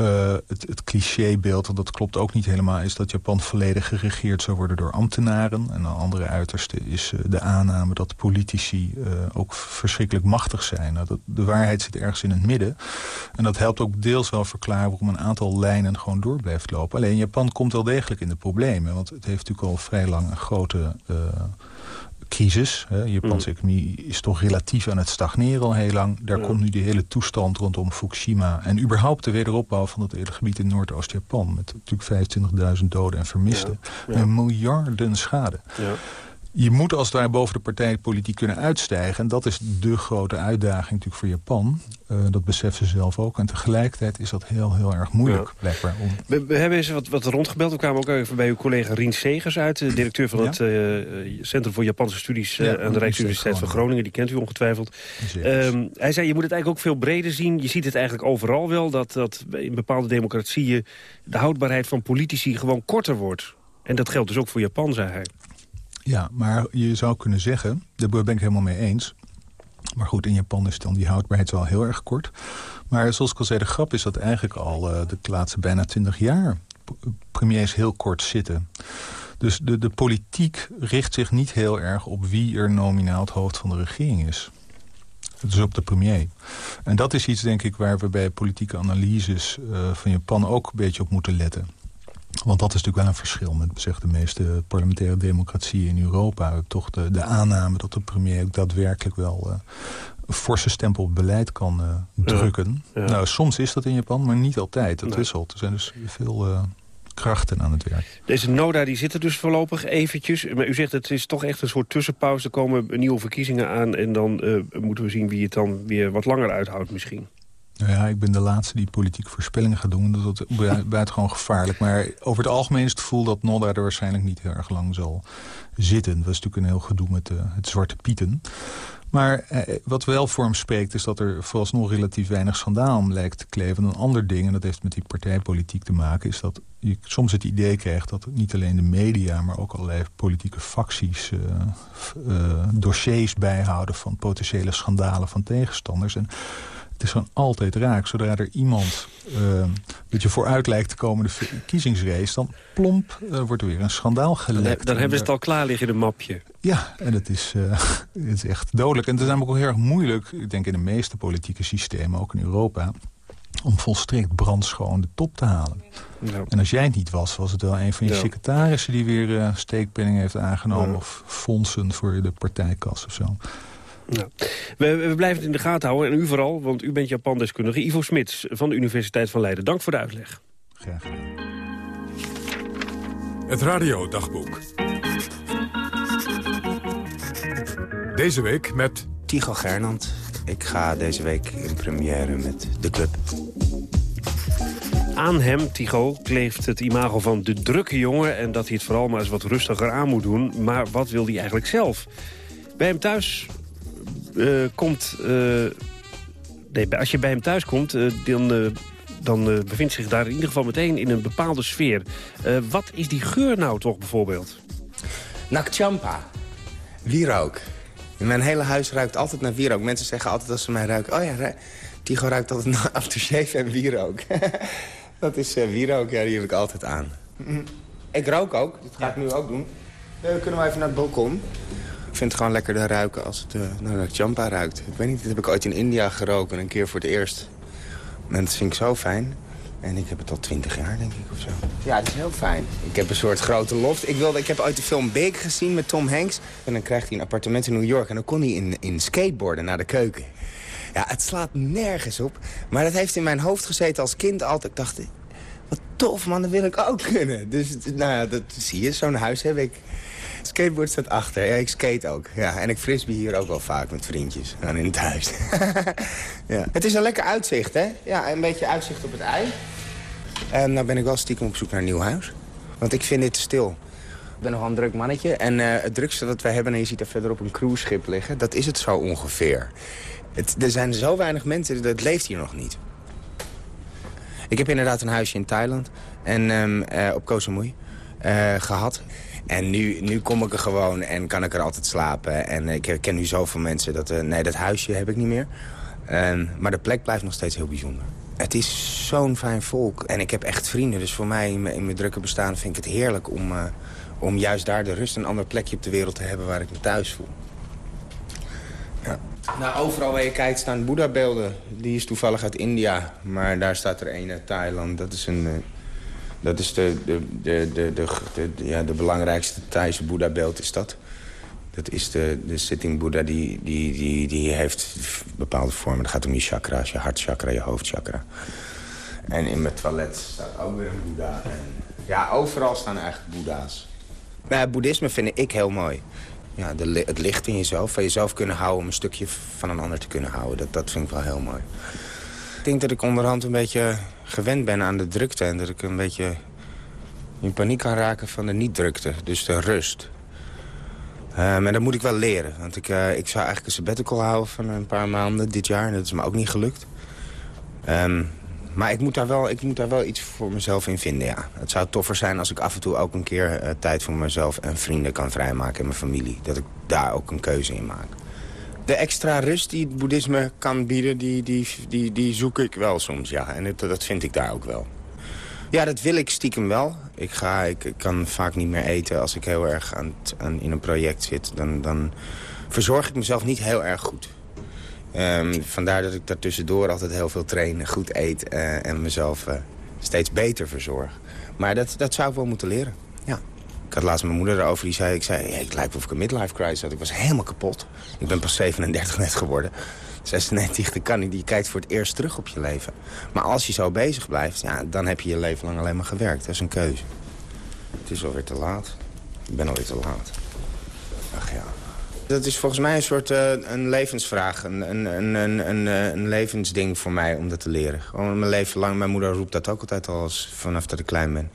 uh, het, clichébeeld, want dat klopt ook niet helemaal... is dat Japan volledig geregeerd zou worden door ambtenaren. En een andere uiterste is uh, de aanname dat politici uh, ook verschrikkelijk machtig zijn. Nou, dat, de waarheid zit ergens in het midden. En dat helpt ook deels wel verklaren waarom een aantal lijnen gewoon door blijft lopen. Alleen Japan komt wel degelijk in de problemen. Want het heeft natuurlijk al vrij lang een grote crisis. Hè. De Japanse mm. economie is toch relatief aan het stagneren al heel lang. Daar ja. komt nu die hele toestand rondom Fukushima... en überhaupt de wederopbouw van het hele gebied in Noordoost-Japan... met natuurlijk 25.000 doden en vermisten. Ja. Ja. En miljarden schade. Je moet als het ware boven de partijpolitiek kunnen uitstijgen. En dat is de grote uitdaging natuurlijk voor Japan. Uh, dat beseffen ze zelf ook. En tegelijkertijd is dat heel, heel erg moeilijk, ja. blijkbaar. Om... We, we, hebben eens wat, wat rondgebeld. We kwamen ook even bij uw collega Rien Segers uit. De directeur van ja? het uh, Centrum voor Japanse Studies ja, aan de Rijksuniversiteit van Groningen. Die kent u ongetwijfeld. Um, hij zei, je moet het eigenlijk ook veel breder zien. Je ziet het eigenlijk overal wel. Dat, dat in bepaalde democratieën de houdbaarheid van politici gewoon korter wordt. En dat geldt dus ook voor Japan, zei hij. Ja, maar je zou kunnen zeggen, daar ben ik helemaal mee eens... Maar goed, in Japan is dan die houdbaarheid wel heel erg kort. Maar zoals ik al zei, de grap is dat eigenlijk al uh, de laatste bijna twintig jaar... premiers heel kort zitten. Dus de, de politiek richt zich niet heel erg op wie er nominaal het hoofd van de regering is. Het is op de premier. En dat is iets, denk ik, waar we bij politieke analyses uh, van Japan ook een beetje op moeten letten. Want dat is natuurlijk wel een verschil met zeg, de meeste parlementaire democratieën in Europa. Toch de, de aanname dat de premier ook daadwerkelijk wel uh, een forse stempel op beleid kan uh, drukken. Ja, ja. Nou, soms is dat in Japan, maar niet altijd. Dat nee. wisselt. Er zijn dus veel uh, krachten aan het werk. Deze NODA die zit er dus voorlopig eventjes. Maar u zegt het is toch echt een soort tussenpauze. Er komen nieuwe verkiezingen aan en dan moeten we zien wie het dan weer wat langer uithoudt misschien. Nou ja, ik ben de laatste die politieke voorspellingen gaat doen. Dat is (laughs) buitengewoon gevaarlijk. Maar over het algemeen is het gevoel dat Nodda er waarschijnlijk niet heel erg lang zal zitten. Dat is natuurlijk een heel gedoe met uh, het Zwarte Pieten. Maar eh, wat wel voor hem spreekt is dat er vooralsnog relatief weinig schandaal om lijkt te kleven. Een ander ding, en dat heeft met die partijpolitiek te maken... is dat je soms het idee krijgt dat niet alleen de media... maar ook allerlei politieke facties uh, uh, dossiers bijhouden... van potentiële schandalen van tegenstanders. En het is gewoon altijd raak. Zodra er iemand uh, dat je vooruit lijkt te komen de verkiezingsrace... dan plomp uh, wordt er weer een schandaal gelekt. Dan, hebben ze het al klaar liggen in een mapje. Ja, en het is, uh, (laughs) het is echt dodelijk. En het is namelijk ook heel erg moeilijk, ik denk in de meeste politieke systemen, ook in Europa om volstrekt brandschoon de top te halen. Ja. En als jij het niet was, was het wel een van je ja. secretarissen... die weer uh, steekpenning heeft aangenomen... Ja. of fondsen voor de partijkas of zo. Nou, we, we, blijven het in de gaten houden. En u vooral, want u bent Japandeskundige. Ivo Smits van de Universiteit van Leiden. Dank voor de uitleg. Graag gedaan. Het radiodagboek. Deze week met... Tycho Gernand. Ik ga deze week in première met de club. Aan hem, Tycho, kleeft het imago van de drukke jongen... en dat hij het vooral maar eens wat rustiger aan moet doen. Maar wat wil hij eigenlijk zelf? Bij hem thuis komt... Uh, nee, als je bij hem thuis komt, uh, dan, dan bevindt zich daar in ieder geval meteen in een bepaalde sfeer. wat is die geur nou toch bijvoorbeeld? Nakchampa. Wierook. In mijn hele huis ruikt altijd naar wierook. Mensen zeggen altijd als ze mij ruiken... oh ja, ru Tigo ruikt altijd (laughs) naar aftershave en wierook. (laughs) dat is wierook, ja, die heb ik altijd aan. ik rook ook, dat ga ja. ik nu ook doen. Dan kunnen we even naar het balkon. Ik vind het gewoon lekkerder ruiken als het uh, naar champa ruikt. Ik weet niet, dat heb ik ooit in India geroken, een keer voor het eerst. En dat vind ik zo fijn. En ik heb het al twintig jaar, denk ik, of zo. Ja, het is heel fijn. Ik heb een soort grote loft. Ik, wilde, ik heb ooit de film Big gezien met Tom Hanks. En dan krijgt hij een appartement in New York. En dan kon hij in, in skateboarden naar de keuken. Ja, het slaat nergens op. Maar dat heeft in mijn hoofd gezeten als kind altijd. Ik dacht, wat tof man, dat wil ik ook kunnen. Dus nou ja, dat zie je, zo'n huis heb ik. Skateboard staat achter. Ja, ik skate ook. Ja, en ik frisbee hier ook wel vaak met vriendjes. En in het huis. (laughs) ja. Het is een lekker uitzicht, hè? Ja, een beetje uitzicht op het ei. En nou ben ik wel stiekem op zoek naar een nieuw huis. Want ik vind dit stil. Ik ben nogal een druk mannetje. En uh, het drukste dat wij hebben, en je ziet er verderop een cruiseschip liggen... dat is het zo ongeveer. Het, er zijn zo weinig mensen, dat leeft hier nog niet. Ik heb inderdaad een huisje in Thailand en um, uh, op Koh Samui uh, gehad. En nu, nu kom ik er gewoon en kan ik er altijd slapen. En ik ken nu zoveel mensen dat... Uh, nee, dat huisje heb ik niet meer. Uh, maar de plek blijft nog steeds heel bijzonder. Het is zo'n fijn volk. En ik heb echt vrienden. Dus voor mij in mijn, drukke bestaan vind ik het heerlijk... Om, uh, om juist daar de rust een ander plekje op de wereld te hebben... waar ik me thuis voel. Ja. Nou, overal waar je kijkt staan Boeddha-beelden. Die is toevallig uit India. Maar daar staat er een uit Thailand. Dat is een... Uh, dat is de, de, de, de, ja, de belangrijkste Thaise Boeddha-beeld is dat. Dat is de, de sitting Boeddha, die, die, die, die heeft bepaalde vormen. Het gaat om je chakra's, je hartchakra, je hoofdchakra. En in mijn toilet staat ook weer een Boeddha. En ja, overal staan eigenlijk Boeddha's. Nou, boeddhisme vind ik heel mooi. Ja, de, het licht in jezelf, van jezelf kunnen houden... om een stukje van een ander te kunnen houden. Dat, dat vind ik wel heel mooi. Ik denk dat ik onderhand een beetje gewend ben aan de drukte... en dat ik een beetje in paniek kan raken van de niet-drukte. Dus de rust. Um, en dat moet ik wel leren. Want ik, uh, ik zou eigenlijk een sabbatical houden van een paar maanden dit jaar. En dat is me ook niet gelukt. Um, maar ik moet, daar wel, ik moet daar wel iets voor mezelf in vinden, ja. Het zou toffer zijn als ik af en toe ook een keer eh, tijd voor mezelf en vrienden kan vrijmaken en mijn familie. Dat ik daar ook een keuze in maak. De extra rust die het boeddhisme kan bieden, die, die, die, die zoek ik wel soms, ja. En dat, vind ik daar ook wel. Ja, dat wil ik stiekem wel. Ik, ga, ik, kan vaak niet meer eten als ik heel erg aan, aan, in een project zit. Dan, dan verzorg ik mezelf niet heel erg goed. Um, vandaar dat ik daartussendoor altijd heel veel train, goed eet uh, en mezelf uh, steeds beter verzorg. Maar dat, dat zou ik wel moeten leren, ja. Ik had laatst mijn moeder erover, die zei, ik zei, hey, ik lijkt of ik een midlife crisis had. Ik was helemaal kapot. Ik ben pas 37 net geworden. 96, dan kan niet. Die kijkt voor het eerst terug op je leven. Maar als je zo bezig blijft, ja, dan heb je je leven lang alleen maar gewerkt. Dat is een keuze. Het is alweer te laat. Ik ben alweer te laat. Ach ja. Dat is volgens mij een soort uh, een levensvraag, een, een, een, een, een levensding voor mij om dat te leren. Gewoon mijn leven lang, mijn moeder roept dat ook altijd al als, vanaf dat ik klein ben.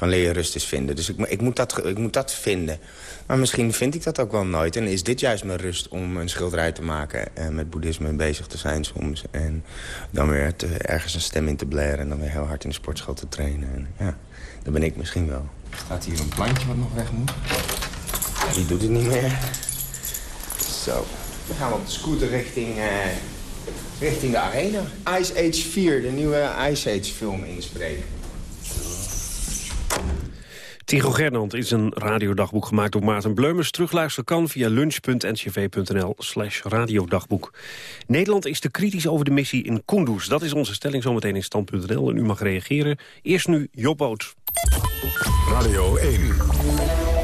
Van leer je rust eens vinden. Dus ik, ik, moet dat, ik moet dat vinden. Maar misschien vind ik dat ook wel nooit. En is dit juist mijn rust om een schilderij te maken... en met boeddhisme bezig te zijn soms. En dan weer ergens een stem in te blaren... en dan weer heel hard in de sportschool te trainen. En, ja, dat ben ik misschien wel. Staat hier een plankje wat nog weg moet? Die doet het niet meer. Zo. Dan gaan we op de scooter richting, uh, richting de arena. Ice Age 4, de nieuwe Ice Age film inspreken. Tigo Gernand is een radiodagboek gemaakt door Maarten Bleumers. Terugluisteren kan via lunch.ncv.nl slash radiodagboek. Nederland is te kritisch over de missie in Kunduz. Dat is onze stelling zometeen in stand.nl en u mag reageren. Eerst nu Jobboot. Radio 1,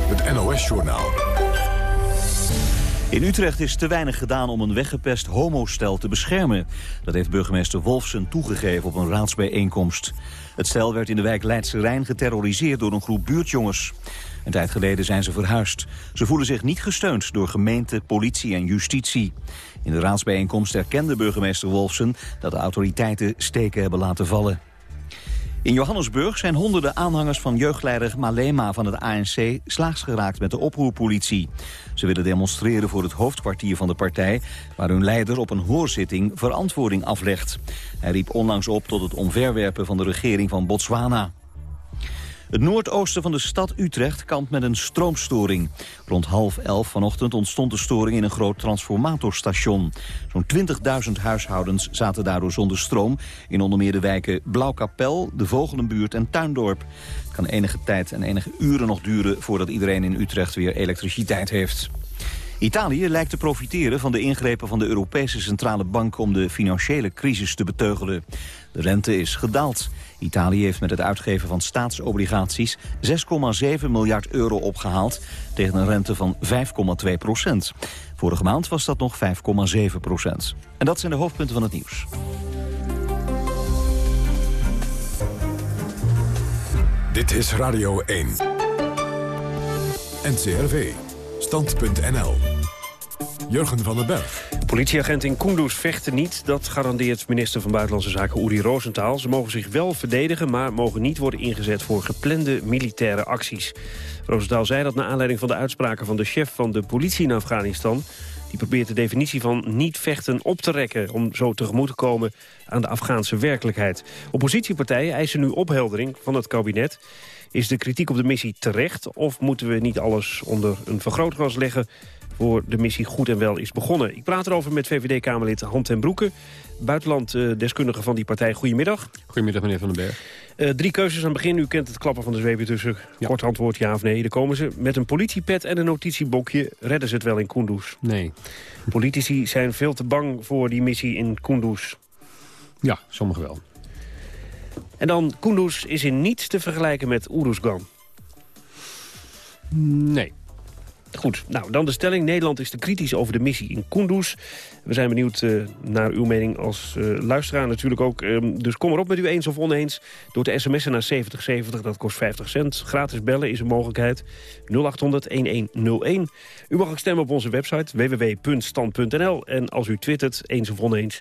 het NOS-journaal. In Utrecht is te weinig gedaan om een weggepest homostel te beschermen. Dat heeft burgemeester Wolfsen toegegeven op een raadsbijeenkomst. Het stel werd in de wijk Leidse Rijn geterroriseerd door een groep buurtjongens. Een tijd geleden zijn ze verhuisd. Ze voelen zich niet gesteund door gemeente, politie en justitie. In de raadsbijeenkomst erkende burgemeester Wolfsen dat de autoriteiten steken hebben laten vallen. In Johannesburg zijn honderden aanhangers van jeugdleider Malema van het ANC slaags geraakt met de oproerpolitie. Ze willen demonstreren voor het hoofdkwartier van de partij, waar hun leider op een hoorzitting verantwoording aflegt. Hij riep onlangs op tot het omverwerpen van de regering van Botswana. Het noordoosten van de stad Utrecht kampt met een stroomstoring. Rond half elf vanochtend ontstond de storing in een groot transformatorstation. Zo'n 20.000 huishoudens zaten daardoor zonder stroom... in onder meer de wijken Blauwkapel, de Vogelenbuurt en Tuindorp. Het kan enige tijd en enige uren nog duren... voordat iedereen in Utrecht weer elektriciteit heeft. Italië lijkt te profiteren van de ingrepen van de Europese Centrale Bank om de financiële crisis te beteugelen. De rente is gedaald. Italië heeft met het uitgeven van staatsobligaties 6,7 miljard euro opgehaald tegen een rente van 5,2 procent. Vorige maand was dat nog 5,7 procent. En dat zijn de hoofdpunten van het nieuws. Dit is Radio 1. NCRV. Stand.nl. Jurgen van den Berg. Politieagent in Kunduz vechten niet. Dat garandeert minister van Buitenlandse Zaken Uri Rosenthal. Ze mogen zich wel verdedigen, maar mogen niet worden ingezet... voor geplande militaire acties. Rosenthal zei dat naar aanleiding van de uitspraken... van de chef van de politie in Afghanistan... Die probeert de definitie van niet vechten op te rekken... om zo tegemoet te komen aan de Afghaanse werkelijkheid. Oppositiepartijen eisen nu opheldering van het kabinet. Is de kritiek op de missie terecht? Of moeten we niet alles onder een vergrootglas leggen voor de missie goed en wel is begonnen. Ik praat erover met VVD-Kamerlid Han ten Broeke, buitenlanddeskundige van die partij. Goedemiddag. Goedemiddag, meneer Van den Berg. Uh, drie keuzes aan het begin. U kent het klappen van de zweep tussen. Kort antwoord ja of nee. Daar komen ze. Met een politiepet en een notitiebokje redden ze het wel in Kunduz. Nee. Politici zijn veel te bang voor die missie in Kunduz. Ja, sommigen wel. En dan, Kunduz is in niets te vergelijken met Uruzgan. Nee. Goed, nou dan de stelling. Nederland is te kritisch over de missie in Kunduz. We zijn benieuwd uh, naar uw mening als uh, luisteraar natuurlijk ook. Um, dus kom erop met u eens of oneens door te sms'en naar 7070. Dat kost 50 cent. Gratis bellen is een mogelijkheid. 0800-1101. U mag ook stemmen op onze website www.stand.nl. En als u twittert, eens of oneens,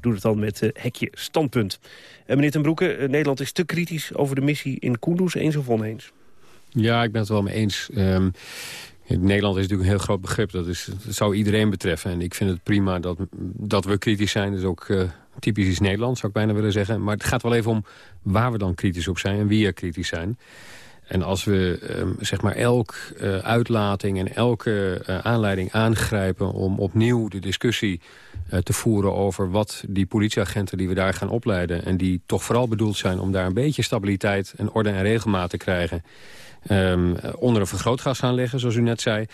doe het dan met uh, hekje standpunt. meneer ten Broeke, Nederland is te kritisch over de missie in Kunduz. Eens of oneens? Ja, ik ben het wel mee eens. Um, Nederland is natuurlijk een heel groot begrip. Dat, is, zou iedereen betreffen. En ik vind het prima dat, dat we kritisch zijn. Dat is ook uh, typisch iets Nederlands, zou ik bijna willen zeggen. Maar het gaat wel even om waar we dan kritisch op zijn en wie er kritisch zijn. En als we um, zeg maar elk uh, uitlating en elke uh, aanleiding aangrijpen... om opnieuw de discussie te voeren over wat die politieagenten die we daar gaan opleiden... en die toch vooral bedoeld zijn om daar een beetje stabiliteit en orde en regelmaat te krijgen... Um, onder een vergrootglas gaan leggen, zoals u net zei...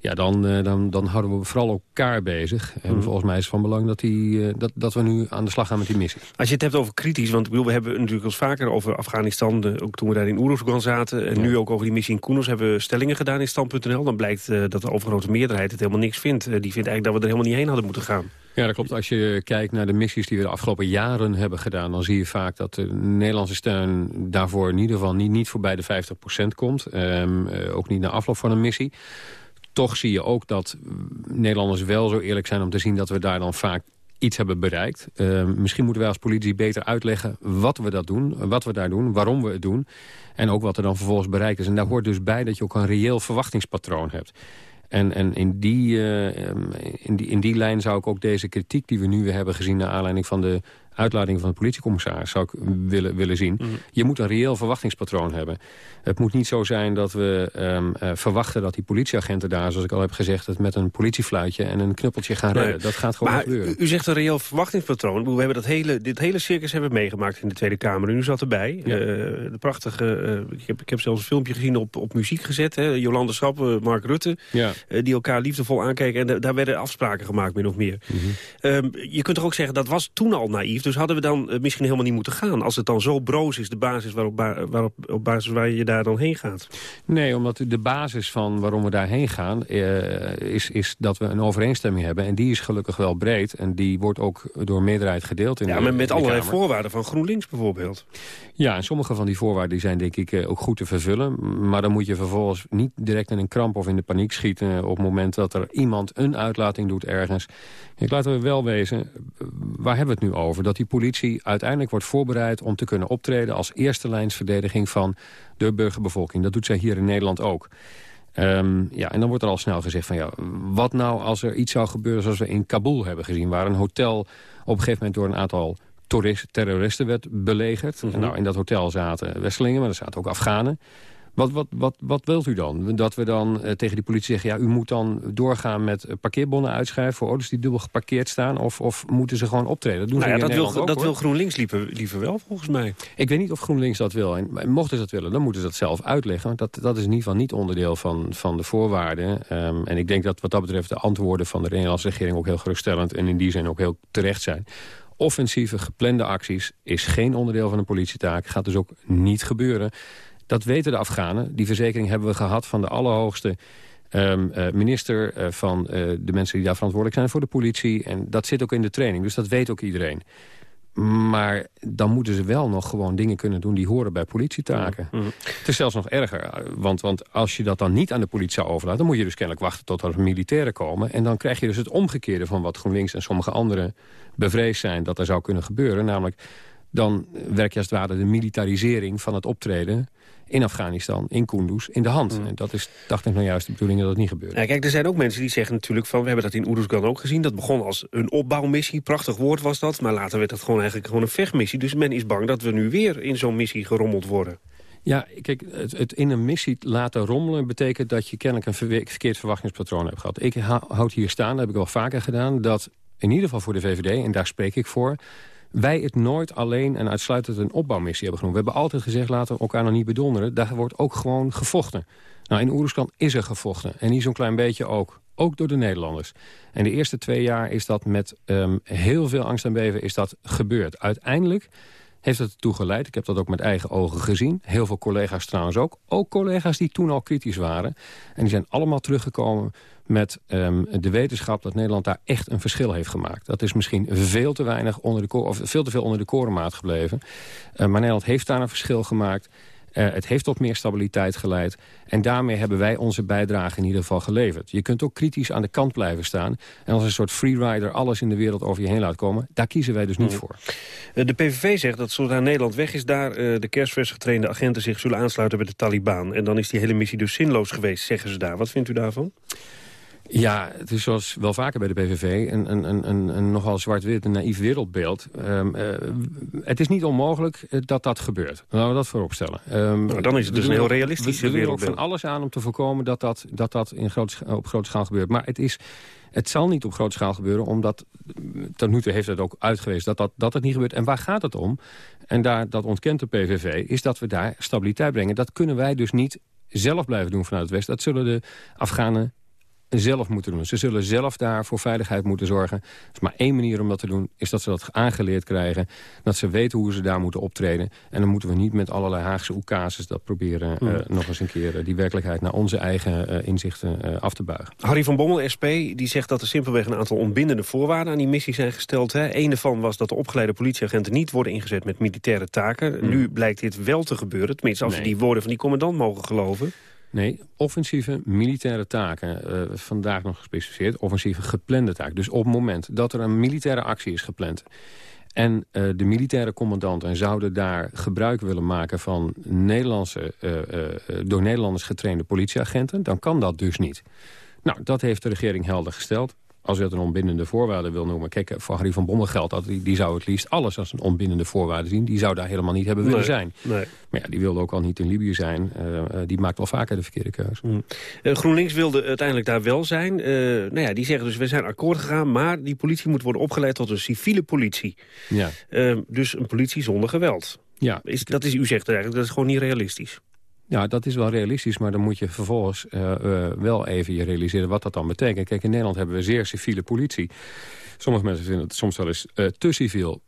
Ja, dan, uh, dan, dan houden we vooral elkaar bezig. En mm. volgens mij is het van belang dat, die, uh, dat, dat we nu aan de slag gaan met die missie. Als je het hebt over kritisch, want we hebben natuurlijk al vaker over Afghanistan... Ook toen we daar in Oeruzgan zaten... en ja. nu ook over die missie in Kunduz hebben we stellingen gedaan in stand.nl. Dan blijkt uh, dat de overgrote meerderheid het helemaal niks vindt. die vindt eigenlijk dat we er helemaal niet heen hadden moeten gaan. Ja, dat klopt. Als je kijkt naar de missies die we de afgelopen jaren hebben gedaan... dan zie je vaak dat de Nederlandse steun daarvoor in ieder geval niet, niet voorbij de 50% komt. Um, ook niet na afloop van een missie toch zie je ook dat Nederlanders wel zo eerlijk zijn om te zien dat we daar dan vaak iets hebben bereikt. Uh, misschien moeten wij als politici beter uitleggen wat we dat doen, wat we daar doen, waarom we het doen. En ook wat er dan vervolgens bereikt is. En daar hoort dus bij dat je ook een reëel verwachtingspatroon hebt. En, en in, die, uh, in, die, in die lijn zou ik ook deze kritiek die we nu weer hebben gezien... naar aanleiding van de uitlading van de politiecommissaris zou ik willen, willen zien. Mm. Je moet een reëel verwachtingspatroon hebben. Het moet niet zo zijn dat we um, uh, verwachten dat die politieagenten daar... zoals ik al heb gezegd, het met een politiefluitje en een knuppeltje gaan nee. redden. Dat gaat gewoon maar gebeuren. U, u zegt een reëel verwachtingspatroon. We hebben dat hele, dit hele circus hebben meegemaakt in de Tweede Kamer. U zat erbij. Ja. Uh, de prachtige, uh, ik, heb, ik heb zelfs een filmpje gezien op, op muziek gezet. Hè. Jolande Schap, Mark Rutte. Ja. die elkaar liefdevol aankijken. En daar werden afspraken gemaakt, min of meer. Mm -hmm. um, je kunt toch ook zeggen, dat was toen al naïef. Dus hadden we dan uh, misschien helemaal niet moeten gaan... als het dan zo broos is, de basis waarop, waarop, op basis waar je daar dan heen gaat? Nee, omdat de basis van waarom we daarheen gaan... Uh, is, is dat we een overeenstemming hebben. En die is gelukkig wel breed. En die wordt ook door meerderheid gedeeld. In ja, de, maar met allerlei Kamer. voorwaarden van GroenLinks bijvoorbeeld. Ja, en sommige van die voorwaarden die zijn denk ik uh, ook goed te vervullen. Maar dan moet je vervolgens niet direct in een kramp of in de paniek schieten... op het moment dat er iemand een uitlating doet ergens. Ik laten we wel wezen, waar hebben we het nu over? Dat die politie uiteindelijk wordt voorbereid om te kunnen optreden... als eerste lijnsverdediging van de burgerbevolking. Dat doet zij hier in Nederland ook. Um, ja, en dan wordt er al snel gezegd van ja, wat nou als er iets zou gebeuren zoals we in Kabul hebben gezien... waar een hotel op een gegeven moment door een aantal terroristen werd belegerd. Mm -hmm. Nou, in dat hotel zaten Westelingen, maar er zaten ook Afghanen. Wat, wat, wat, wat wilt u dan? Dat we dan uh, tegen die politie zeggen... ja, u moet dan doorgaan met parkeerbonnen uitschrijven... voor auto's die dubbel geparkeerd staan? Of, of moeten ze gewoon optreden? Dat, doen nou ja, dat, wil, ook, dat wil GroenLinks liever, liever wel, volgens mij. Ik weet niet of GroenLinks dat wil. En mochten ze dat willen, dan moeten ze dat zelf uitleggen. Dat, dat is in ieder geval niet onderdeel van, van de voorwaarden. Um, en ik denk dat wat dat betreft de antwoorden van de Nederlandse regering... ook heel geruststellend en in die zin ook heel terecht zijn offensieve, geplande acties is geen onderdeel van een politietaak. Gaat dus ook niet gebeuren. Dat weten de Afghanen. Die verzekering hebben we gehad van de allerhoogste um, uh, minister... Uh, van uh, de mensen die daar verantwoordelijk zijn voor de politie. En dat zit ook in de training, dus dat weet ook iedereen. Maar dan moeten ze wel nog gewoon dingen kunnen doen... die horen bij politietaken. Mm -hmm. Het is zelfs nog erger. Want, want als je dat dan niet aan de politie zou overlaten... dan moet je dus kennelijk wachten tot er militairen komen. En dan krijg je dus het omgekeerde van wat GroenLinks en sommige anderen bevreesd zijn... dat er zou kunnen gebeuren. Namelijk, dan werk je als het ware de militarisering van het optreden in Afghanistan, in Kunduz, in de hand. Mm. En dat is, dacht ik nou juist de bedoeling dat het niet gebeurt. Ja, kijk, er zijn ook mensen die zeggen natuurlijk van... we hebben dat in Oeruzgan ook gezien. Dat begon als een opbouwmissie, prachtig woord was dat. Maar later werd dat gewoon eigenlijk gewoon een vechtmissie. Dus men is bang dat we nu weer in zo'n missie gerommeld worden. Ja, kijk, het, het, in een missie laten rommelen... betekent dat je kennelijk een ver verkeerd verwachtingspatroon hebt gehad. Ik houd hier staan, dat heb ik wel vaker gedaan... dat in ieder geval voor de VVD, en daar spreek ik voor wij het nooit alleen en uitsluitend een opbouwmissie hebben genoemd. We hebben altijd gezegd, laten we elkaar nog niet bedonderen. Daar wordt ook gewoon gevochten. Nou, in Oeruzkan is er gevochten. En niet zo'n klein beetje ook. Ook door de Nederlanders. En de eerste twee jaar is dat met um, heel veel angst en beven is dat gebeurd. Uiteindelijk heeft het ertoe geleid. Ik heb dat ook met eigen ogen gezien. Heel veel collega's trouwens ook. Ook collega's die toen al kritisch waren. En die zijn allemaal teruggekomen met um, de wetenschap dat Nederland daar echt een verschil heeft gemaakt. Dat is misschien veel te weinig onder de of veel te veel onder de korenmaat gebleven. Uh, maar Nederland heeft daar een verschil gemaakt. Uh, het heeft tot meer stabiliteit geleid. En daarmee hebben wij onze bijdrage in ieder geval geleverd. Je kunt ook kritisch aan de kant blijven staan. En als een soort freerider alles in de wereld over je heen laat komen... daar kiezen wij dus niet Mm. voor. Uh, de PVV zegt dat zodra Nederland weg is... daar uh, de kerstvers getrainde agenten zich zullen aansluiten bij de Taliban. En dan is die hele missie dus zinloos geweest, zeggen ze daar. Wat vindt u daarvan? Ja, het is zoals wel vaker bij de PVV een, een, een, een, nogal zwart-wit, een naïef wereldbeeld. Um, uh, het is niet onmogelijk dat dat gebeurt. Laten we dat vooropstellen. Um, nou, dan is het dus een heel realistisch we, we wereldbeeld. We doen ook van alles aan om te voorkomen dat dat, dat, dat in groot, op grote schaal gebeurt. Maar het, is, het zal niet op grote schaal gebeuren, omdat tot nu toe heeft het ook uitgewezen dat, dat, dat het niet gebeurt. En waar gaat het om? En daar, dat ontkent de PVV, is dat we daar stabiliteit brengen. Dat kunnen wij dus niet zelf blijven doen vanuit het Westen. Dat zullen de Afghanen zelf moeten doen. Ze zullen zelf daar voor veiligheid moeten zorgen. Er is maar één manier om dat te doen, is dat ze dat aangeleerd krijgen. Dat ze weten hoe ze daar moeten optreden. En dan moeten we niet met allerlei Haagse oekases dat proberen Hmm. uh, nog eens een keer uh, die werkelijkheid naar onze eigen uh, inzichten af te buigen. Harry van Bommel, SP, die zegt dat er simpelweg een aantal onbindende voorwaarden aan die missie zijn gesteld. Hè. Eén daarvan was dat de opgeleide politieagenten niet worden ingezet met militaire taken. Hmm. Nu blijkt dit wel te gebeuren, tenminste als Nee. we die woorden van die commandant mogen geloven. Nee, offensieve militaire taken, uh, vandaag nog gespecificeerd, offensieve geplande taken. Dus op het moment dat er een militaire actie is gepland... en uh, de militaire commandanten zouden daar gebruik willen maken van Nederlandse, uh, door Nederlanders getrainde politieagenten... dan kan dat dus niet. Nou, dat heeft de regering helder gesteld als u dat een onbindende voorwaarde wil noemen. Kijk, voor Harry van Bommel geldt dat. Die, die zou het liefst alles als een onbindende voorwaarde zien. Die zou daar helemaal niet hebben willen nee, zijn. Nee. Maar ja, die wilde ook al niet in Libië zijn. Uh, uh, die maakt wel vaker de verkeerde keuze. Mm. Uh, GroenLinks wilde uiteindelijk daar wel zijn. nou ja, die zeggen dus, we zijn akkoord gegaan... maar die politie moet worden opgeleid tot een civiele politie. Ja. dus een politie zonder geweld. Ja. Is, dat is, u zegt eigenlijk, dat is gewoon niet realistisch. Ja, dat is wel realistisch, maar dan moet je vervolgens uh, uh, wel even je realiseren wat dat dan betekent. Kijk, in Nederland hebben we zeer civiele politie. Sommige mensen vinden het soms wel eens uh, te civiel.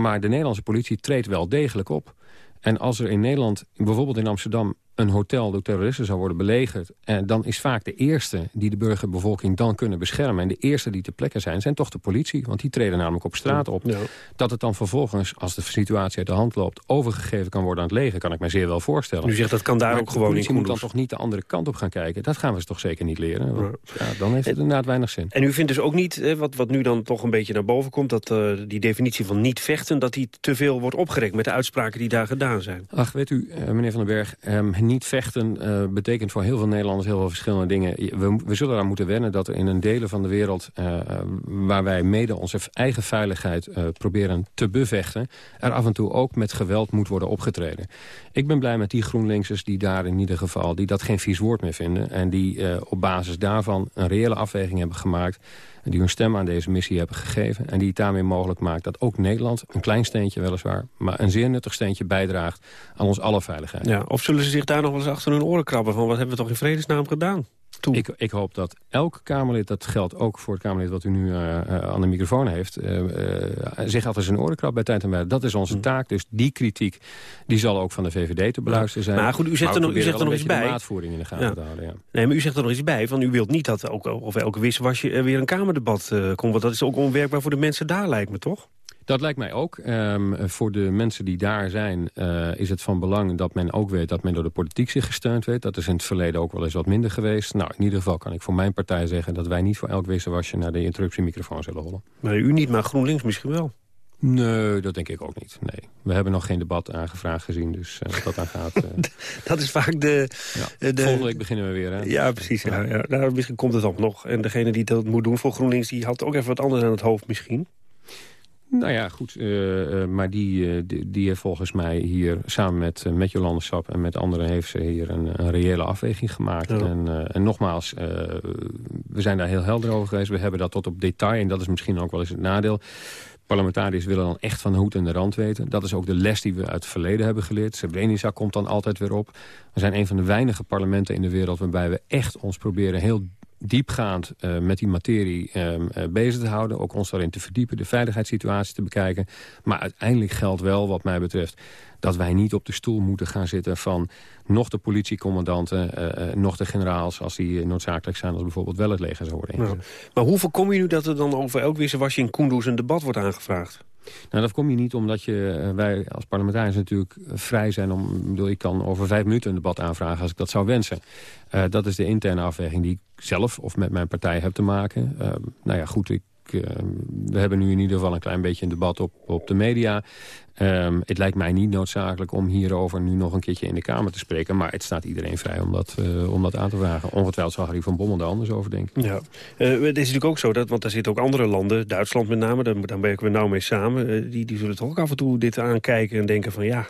Maar de Nederlandse politie treedt wel degelijk op. En als er in Nederland, bijvoorbeeld in Amsterdam... een hotel door terroristen zou worden belegerd... En dan is vaak de eerste die de burgerbevolking dan kunnen beschermen... en de eerste die ter plekke zijn, zijn toch de politie. Want die treden namelijk op straat op. Ja. Dat het dan vervolgens, als de situatie uit de hand loopt... overgegeven kan worden aan het leger, kan ik mij zeer wel voorstellen. U zegt dat kan daar maar ook gewoon in politie moet dan toch niet de andere kant op gaan kijken. Dat gaan we ze toch zeker niet leren. Want, ja, dan heeft het inderdaad weinig zin. En u vindt dus ook niet, eh, wat, wat nu dan toch een beetje naar boven komt... dat uh, die definitie van niet vechten, dat die te veel wordt opgerekt... met de uitspraken die daar gedaan zijn? Ach, weet u, uh, meneer Van den Berg, um, niet vechten uh, betekent voor heel veel Nederlanders heel veel verschillende dingen. We, we zullen daar moeten wennen dat er in een delen van de wereld... Uh, waar wij mede onze eigen veiligheid proberen te bevechten... er af en toe ook met geweld moet worden opgetreden. Ik ben blij met die GroenLinksers die daar in ieder geval... die dat geen vies woord meer vinden... en die op basis daarvan een reële afweging hebben gemaakt... die hun stem aan deze missie hebben gegeven... en die het daarmee mogelijk maakt dat ook Nederland... een klein steentje weliswaar, maar een zeer nuttig steentje bijdraagt... aan ons alle veiligheid. Ja, of zullen ze zich daar nog wel eens achter hun oren krabben... van wat hebben we toch in vredesnaam gedaan? Ik, ik, hoop dat elk Kamerlid, dat geldt ook voor het Kamerlid wat u nu uh, uh, aan de microfoon heeft, uh, zich altijd zijn oren krabt bij tijd en bij. Dat is onze taak, dus die kritiek die zal ook van de VVD te beluisteren zijn. Maar goed, u zegt er nog, u zegt er nog iets bij. de maatvoering in de gaten ja. te houden, ja. Nee, maar u zegt er nog iets bij, van u wilt niet dat ook over elke wisselwasje weer een Kamerdebat komt, want dat is ook onwerkbaar voor de mensen daar, lijkt me toch? Dat lijkt mij ook. Um, voor de mensen die daar zijn uh, is het van belang dat men ook weet dat men door de politiek zich gesteund weet. Dat is in het verleden ook wel eens wat minder geweest. Nou, in ieder geval kan ik voor mijn partij zeggen dat wij niet voor elk wisselwasje naar de interruptiemicrofoon zullen hollen. Maar u niet, maar GroenLinks misschien wel. Nee, dat denk ik ook niet. Nee. We hebben nog geen debat aangevraagd gezien, dus uh, wat dat aan gaat... Uh... (laughs) dat is vaak de, ja, de... Volgende week beginnen we weer, hè? Ja, precies. Ja. Ja. Nou, misschien komt het ook nog. En degene die dat moet doen voor GroenLinks... die had ook even wat anders aan het hoofd misschien. Nou ja, goed. Uh, uh, maar die, uh, die, die, heeft volgens mij hier samen met, met Jolande Sap en met anderen... heeft ze hier een, een reële afweging gemaakt. Ja. En, en, nogmaals, we zijn daar heel helder over geweest. We hebben dat tot op detail en dat is misschien ook wel eens het nadeel. Parlementariërs willen dan echt van de hoed en de rand weten. Dat is ook de les die we uit het verleden hebben geleerd. Srebrenica komt dan altijd weer op. We zijn een van de weinige parlementen in de wereld... waarbij we echt ons proberen heel diepgaand uh, met die materie uh, uh, bezig te houden. Ook ons daarin te verdiepen, de veiligheidssituatie te bekijken. Maar uiteindelijk geldt wel, wat mij betreft... dat wij niet op de stoel moeten gaan zitten van... nog de politiecommandanten, nog de generaals... als die noodzakelijk zijn als bijvoorbeeld wel het leger zou worden. Maar hoe voorkom je nu dat er dan over elk wisselwasje in Kunduz een debat wordt aangevraagd? Nou, dat kom je niet omdat je, eh, wij als parlementariërs natuurlijk vrij zijn om... Bedoel, ik kan over vijf minuten een debat aanvragen als ik dat zou wensen. Uh, dat is de interne afweging die ik zelf of met mijn partij heb te maken. Uh, nou ja, goed, ik we hebben nu in ieder geval een klein beetje een debat op, op de media. Um, het lijkt mij niet noodzakelijk om hierover nu nog een keertje in de Kamer te spreken. Maar het staat iedereen vrij om dat, uh, om dat aan te vragen. Ongetwijfeld zal Harry van Bommel er anders over denken. Ja. Uh, het is natuurlijk ook zo, dat, want daar zitten ook andere landen, Duitsland met name, daar, werken we nou mee samen. Die, die zullen toch ook af en toe dit aankijken en denken van ja,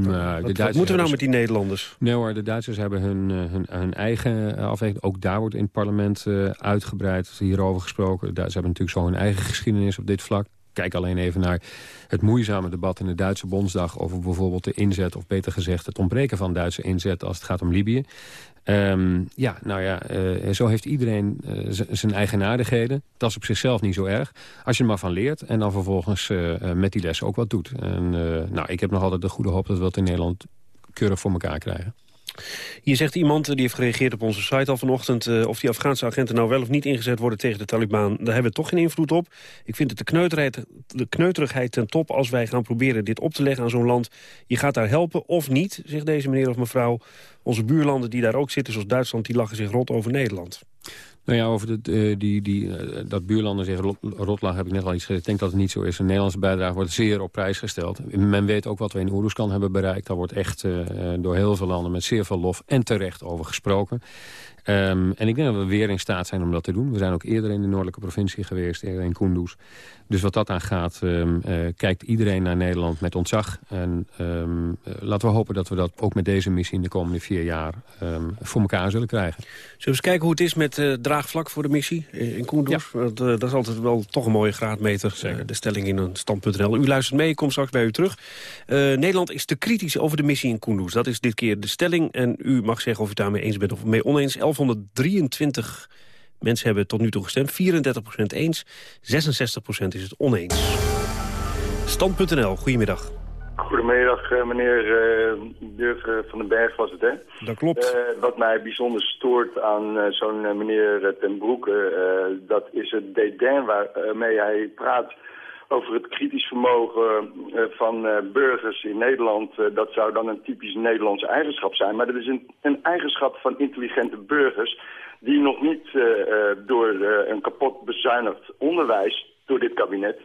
nou, wat, wat moeten we nou met die Nederlanders? Nee hoor, de Duitsers hebben hun, hun, hun eigen afweging. Ook daar wordt in het parlement uh, uitgebreid hierover gesproken. De Duitsers hebben natuurlijk zo hun eigen geschiedenis op dit vlak. Kijk alleen even naar het moeizame debat in de Duitse Bondsdag... over bijvoorbeeld de inzet, of beter gezegd het ontbreken van Duitse inzet... als het gaat om Libië. Um, ja, nou ja, uh, zo heeft iedereen uh, zijn eigenaardigheden. Dat is op zichzelf niet zo erg. Als je er maar van leert en dan vervolgens uh, met die lessen ook wat doet. En, nou, ik heb nog altijd de goede hoop dat we dat in Nederland keurig voor elkaar krijgen. Hier zegt iemand, die heeft gereageerd op onze site al vanochtend... Uh, of die Afghaanse agenten nou wel of niet ingezet worden tegen de Taliban. Daar hebben we toch geen invloed op. Ik vind het de de kneuterigheid ten top als wij gaan proberen dit op te leggen aan zo'n land. Je gaat daar helpen of niet, zegt deze meneer of mevrouw. Onze buurlanden die daar ook zitten, zoals Duitsland, die lachen zich rot over Nederland. Nou ja, over de, uh, die, die, uh, dat buurlanden zeggen rotlag heb ik net al iets gezegd. Ik denk dat het niet zo is. Een Nederlandse bijdrage wordt zeer op prijs gesteld. Men weet ook wat we in Oeruzkan hebben bereikt. Daar wordt echt uh, door heel veel landen met zeer veel lof en terecht over gesproken. Um, en ik denk dat we weer in staat zijn om dat te doen. We zijn ook eerder in de noordelijke provincie geweest, eerder in Kunduz. Dus wat dat aangaat, um, uh, kijkt iedereen naar Nederland met ontzag. En um, uh, laten we hopen dat we dat ook met deze missie in de komende vier jaar voor elkaar zullen krijgen. Zullen we eens kijken hoe het is met uh, draagvlak voor de missie in Kunduz? Ja. Dat, dat, is altijd wel toch een mooie graadmeter, de stelling in een stand.nl. U luistert mee, ik kom straks bij u terug. Nederland is te kritisch over de missie in Kunduz. Dat is dit keer de stelling en u mag zeggen of u daarmee eens bent of mee oneens. 1123 mensen hebben tot nu toe gestemd. 34% eens, 66% is het oneens. Stand.nl, goedemiddag. Goedemiddag, meneer uh, Durf van den Berg was het, hè? Dat klopt. Uh, wat mij bijzonder stoort aan uh, zo'n meneer ten Broeke... dat is het dédain waarmee hij praat over het kritisch vermogen van burgers in Nederland. dat zou dan een typisch Nederlandse eigenschap zijn. Maar dat is een, een eigenschap van intelligente burgers... die nog niet door een kapot bezuinigd onderwijs door dit kabinet...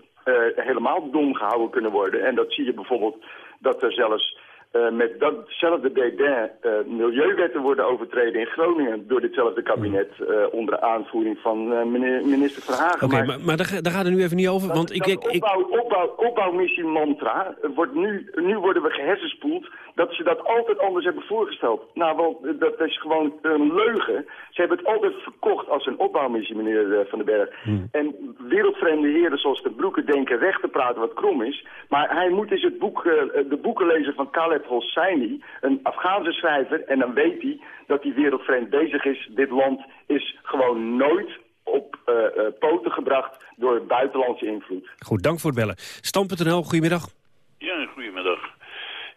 helemaal dom gehouden kunnen worden. En dat zie je bijvoorbeeld dat er zelfs uh, met datzelfde dédain uh, milieuwetten worden overtreden in Groningen door ditzelfde kabinet uh, onder aanvoering van meneer, minister Verhagen. Oké, okay, maar, maar daar, daar, gaat het nu even niet over, dat, want ik... ik, opbouw, opbouw, opbouwmissie mantra, wordt nu, nu worden we gehersenspoeld dat ze dat altijd anders hebben voorgesteld. Nou, wel, dat is gewoon een leugen. Ze hebben het altijd verkocht als een opbouwmissie, meneer Van den Berg. Hmm. En wereldvreemde heren zoals de Broeken denken recht te praten wat krom is. Maar hij moet eens het boek, de boeken lezen van Caleb Hosseini, een Afghaanse schrijver. En dan weet hij dat hij wereldvreemd bezig is. Dit land is gewoon nooit op uh, uh, poten gebracht door buitenlandse invloed. Goed, dank voor het bellen. Stam.nl, goedemiddag. Ja, goedemiddag.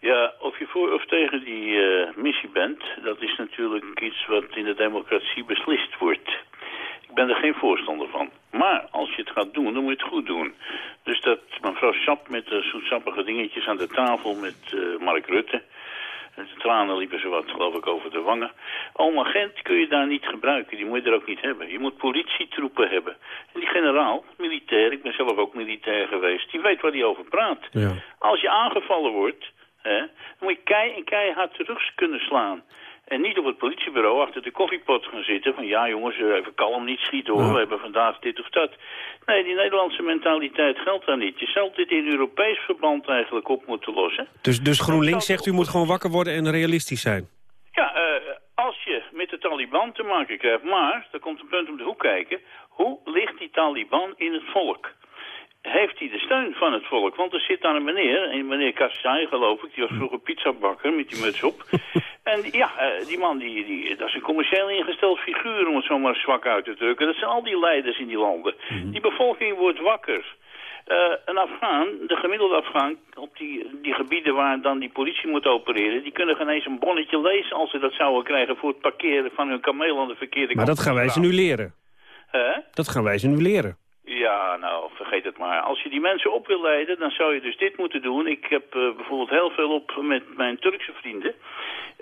Ja, of je voor of tegen die uh, missie bent, dat is natuurlijk iets wat in de democratie beslist wordt. Ik ben er geen voorstander van. Maar als je het gaat doen, dan moet je het goed doen. Dus dat mevrouw Sap met de zoetsappige dingetjes aan de tafel met uh, Mark Rutte... De tranen liepen zo wat, geloof ik, over de wangen. Allemaal agent kun je daar niet gebruiken. Die moet je er ook niet hebben. Je moet politietroepen hebben. En die generaal, militair, ik ben zelf ook militair geweest... die weet waar hij over praat. Ja. Als je aangevallen wordt, hè, dan moet je kei en keihard terug kunnen slaan. En niet op het politiebureau achter de koffiepot gaan zitten. Van ja jongens, even kalm niet schieten hoor. We hebben vandaag dit of dat. Nee, die Nederlandse mentaliteit geldt daar niet. Je zou dit in Europees verband eigenlijk op moeten lossen. Dus, dus GroenLinks zegt u moet gewoon wakker worden en realistisch zijn? Ja, uh, als je met de Taliban te maken krijgt. Maar, er komt een punt om de hoek kijken. Hoe ligt die Taliban in het volk? Heeft hij de steun van het volk. Want er zit daar een meneer, een meneer Kassai geloof ik, die was vroeger pizzabakker met die muts op. (laughs) en ja, uh, die man, die, die, dat is een commercieel ingesteld figuur om het zomaar zwak uit te drukken. Dat zijn al die leiders in die landen. -hmm. Die bevolking wordt wakker. Uh, een Afghaan, de gemiddelde Afghaan, op die, die gebieden waar dan die politie moet opereren... die kunnen geen eens een bonnetje lezen als ze dat zouden krijgen... voor het parkeren van hun kameel aan de verkeerde Maar dat gaan wij ze nu leren. Huh? Dat gaan wij ze nu leren. Ja, nou, vergeet het maar. Als je die mensen op wil leiden, dan zou je dus dit moeten doen. Ik heb eh, bijvoorbeeld heel veel op met mijn Turkse vrienden.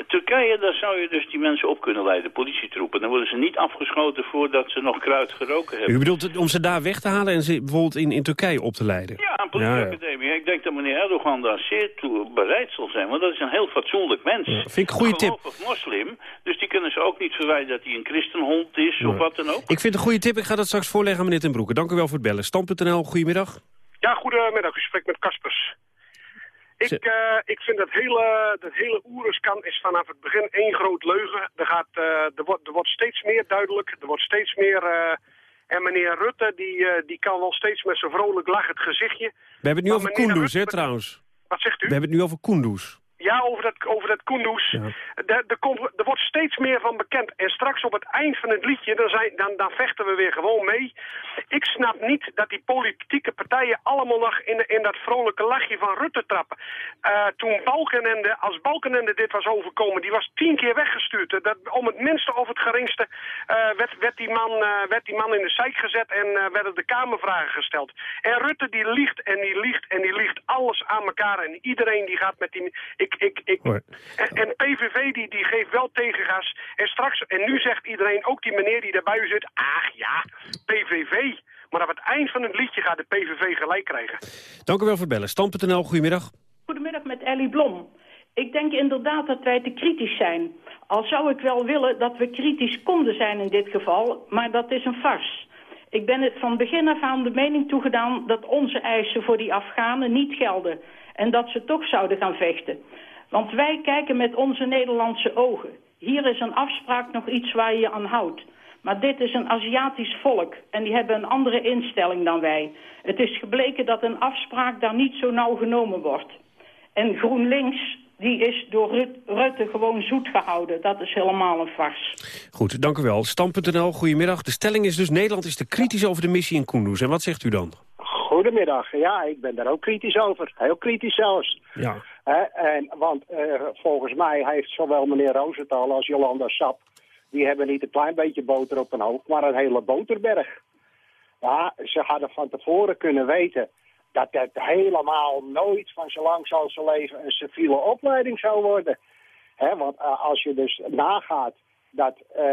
Turkije, daar zou je dus die mensen op kunnen leiden, politietroepen. Dan worden ze niet afgeschoten voordat ze nog kruid geroken hebben. U bedoelt om ze daar weg te halen en ze bijvoorbeeld in, in Turkije op te leiden? Ja, een politieacademie. Ik denk dat meneer Erdogan daar zeer toe bereid zal zijn. Want dat is een heel fatsoenlijk mens. Ja, vind ik een goede tip. Moslim. Dus die kunnen ze ook niet verwijten dat hij een christenhond is of wat dan ook. Ik vind het een goede tip. Ik ga dat straks voorleggen aan meneer Ten Broeke. Dank u wel voor het bellen. Stam.nl, goedemiddag. Ja, goedemiddag. U spreekt met Kaspers. Ik, uh, ik vind dat hele, dat hele Oerenskan is vanaf het begin één groot leugen. Er, gaat, uh, er, wordt, er wordt steeds meer duidelijk, er wordt steeds meer... Uh, en meneer Rutte, die, die kan wel steeds met zijn vrolijk lachend gezichtje. We hebben het nu over Koenders, hè, trouwens. Wat zegt u? We hebben het nu over Koenders. Ja, over dat, over dat Kunduz. Ja. Er, er, komt, er wordt steeds meer van bekend. En straks op het eind van het liedje, dan, zijn, dan, dan vechten we weer gewoon mee. Ik snap niet dat die politieke partijen allemaal nog in, in dat vrolijke lachje van Rutte trappen. Uh, toen Balkenende, als Balkenende dit was overkomen, die was tien keer weggestuurd. Dat, om het minste of het geringste uh, werd, werd, die man, uh, werd die man in de zijk gezet en werden de Kamervragen gesteld. En Rutte die liegt en die liegt en die liegt alles aan elkaar. En iedereen die gaat met die... Ik, ik, ik, en, en PVV die, die geeft wel tegengas. En straks, en nu zegt iedereen, ook die meneer die daarbij zit... Ach ja, PVV. Maar op het eind van het liedje gaat de PVV gelijk krijgen. Dank u wel voor het bellen. Stam.nl, goedemiddag. Goedemiddag met Ellie Blom. Ik denk inderdaad dat wij te kritisch zijn. Al zou ik wel willen dat we kritisch konden zijn in dit geval, maar dat is een farce. Ik ben het van begin af aan de mening toegedaan dat onze eisen voor die Afghanen niet gelden. En dat ze toch zouden gaan vechten. Want wij kijken met onze Nederlandse ogen. Hier is een afspraak nog iets waar je je aan houdt. Maar dit is een Aziatisch volk en die hebben een andere instelling dan wij. Het is gebleken dat een afspraak daar niet zo nauw genomen wordt. En GroenLinks, die is door Rut, Rutte gewoon zoet gehouden. Dat is helemaal een farce. Goed, dank u wel. Stam.nl, goedemiddag. De stelling is dus Nederland is te kritisch over de missie in Kunduz. En wat zegt u dan? Goedemiddag. Ja, ik ben daar ook kritisch over. Heel kritisch zelfs. Ja. en, want uh, volgens mij heeft zowel meneer Rosenthal als Jolanda Sap... die hebben niet een klein beetje boter op hun hoofd, maar een hele boterberg. Ja, ze hadden van tevoren kunnen weten dat het helemaal nooit van zo lang zal ze leven een civiele opleiding zou worden. He, want uh, als je dus nagaat dat uh,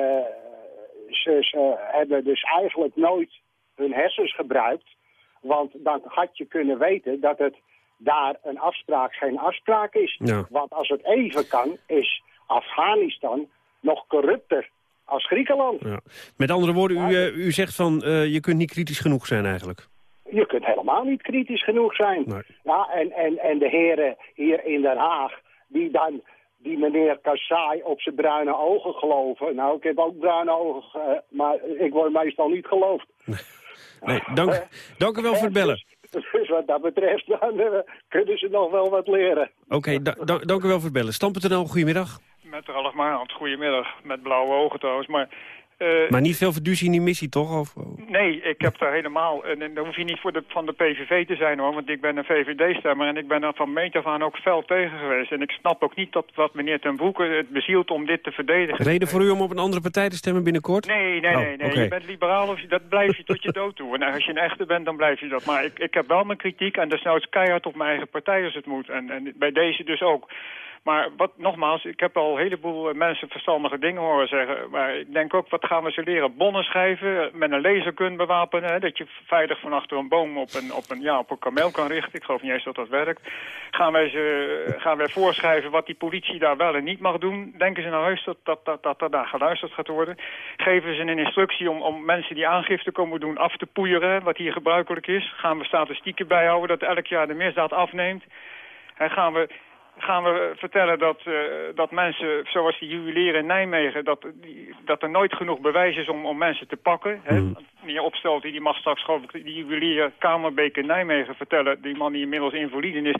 ze, ze hebben dus eigenlijk nooit hun hersens gebruikt... Want dan had je kunnen weten dat het daar een afspraak geen afspraak is. Ja. Want als het even kan, is Afghanistan nog corrupter als Griekenland. Ja. Met andere woorden, u, uh, u zegt van uh, je kunt niet kritisch genoeg zijn eigenlijk. Je kunt helemaal niet kritisch genoeg zijn. Nee. Ja, en, en, en de heren hier in Den Haag, die dan die meneer Kassai op zijn bruine ogen geloven. Nou, ik heb ook bruine ogen, uh, maar ik word meestal niet geloofd. Nee, dank, dank u wel voor het bellen. Dus, dus wat dat betreft (laughs) dan, uh, kunnen ze nog wel wat leren. Oké, okay, da da dank u wel voor het bellen. Stam.nl, goedemiddag. Met Ralf Maarhand, goedemiddag. Met blauwe ogen trouwens, maar... Uh, maar niet veel verduzie in die missie, toch? Of? Nee, ik heb daar helemaal... En, en dan hoef je niet voor de, van de PVV te zijn, hoor. Want ik ben een VVD-stemmer en ik ben er van meet af aan ook fel tegen geweest. En ik snap ook niet dat wat meneer Ten Broeke het bezielt om dit te verdedigen. Reden voor u om op een andere partij te stemmen binnenkort? Nee, nee, oh, nee. nee. Okay. Je bent liberaal, of je, dat blijf je tot je dood toe. En als je een echte bent, dan blijf je dat. Maar ik, ik heb wel mijn kritiek en desnoods keihard op mijn eigen partij als het moet. En, en bij deze dus ook. Maar wat, nogmaals, ik heb al een heleboel mensen verstandige dingen horen zeggen. Maar ik denk ook, wat gaan we ze leren? Bonnen schrijven, met een laser kunnen bewapenen. Hè, dat je veilig van achter een boom op een, op, een, ja, op een kameel kan richten. Ik geloof niet eens dat dat werkt. Gaan wij, ze, gaan wij voorschrijven wat die politie daar wel en niet mag doen? Denken ze nou heus dat, dat, dat, dat, dat daar geluisterd gaat worden? Geven ze een instructie om, om mensen die aangifte komen doen af te poeieren, wat hier gebruikelijk is? Gaan we statistieken bijhouden dat elk jaar de misdaad afneemt? En gaan we gaan we vertellen dat, uh, dat mensen, zoals die juwelier in Nijmegen... dat, die, dat er nooit genoeg bewijs is om, om mensen te pakken. Hè? Mm. Meneer Opstelt, die mag straks geloof ik die juwelier Kamerbeek in Nijmegen vertellen... die man die inmiddels invalide is.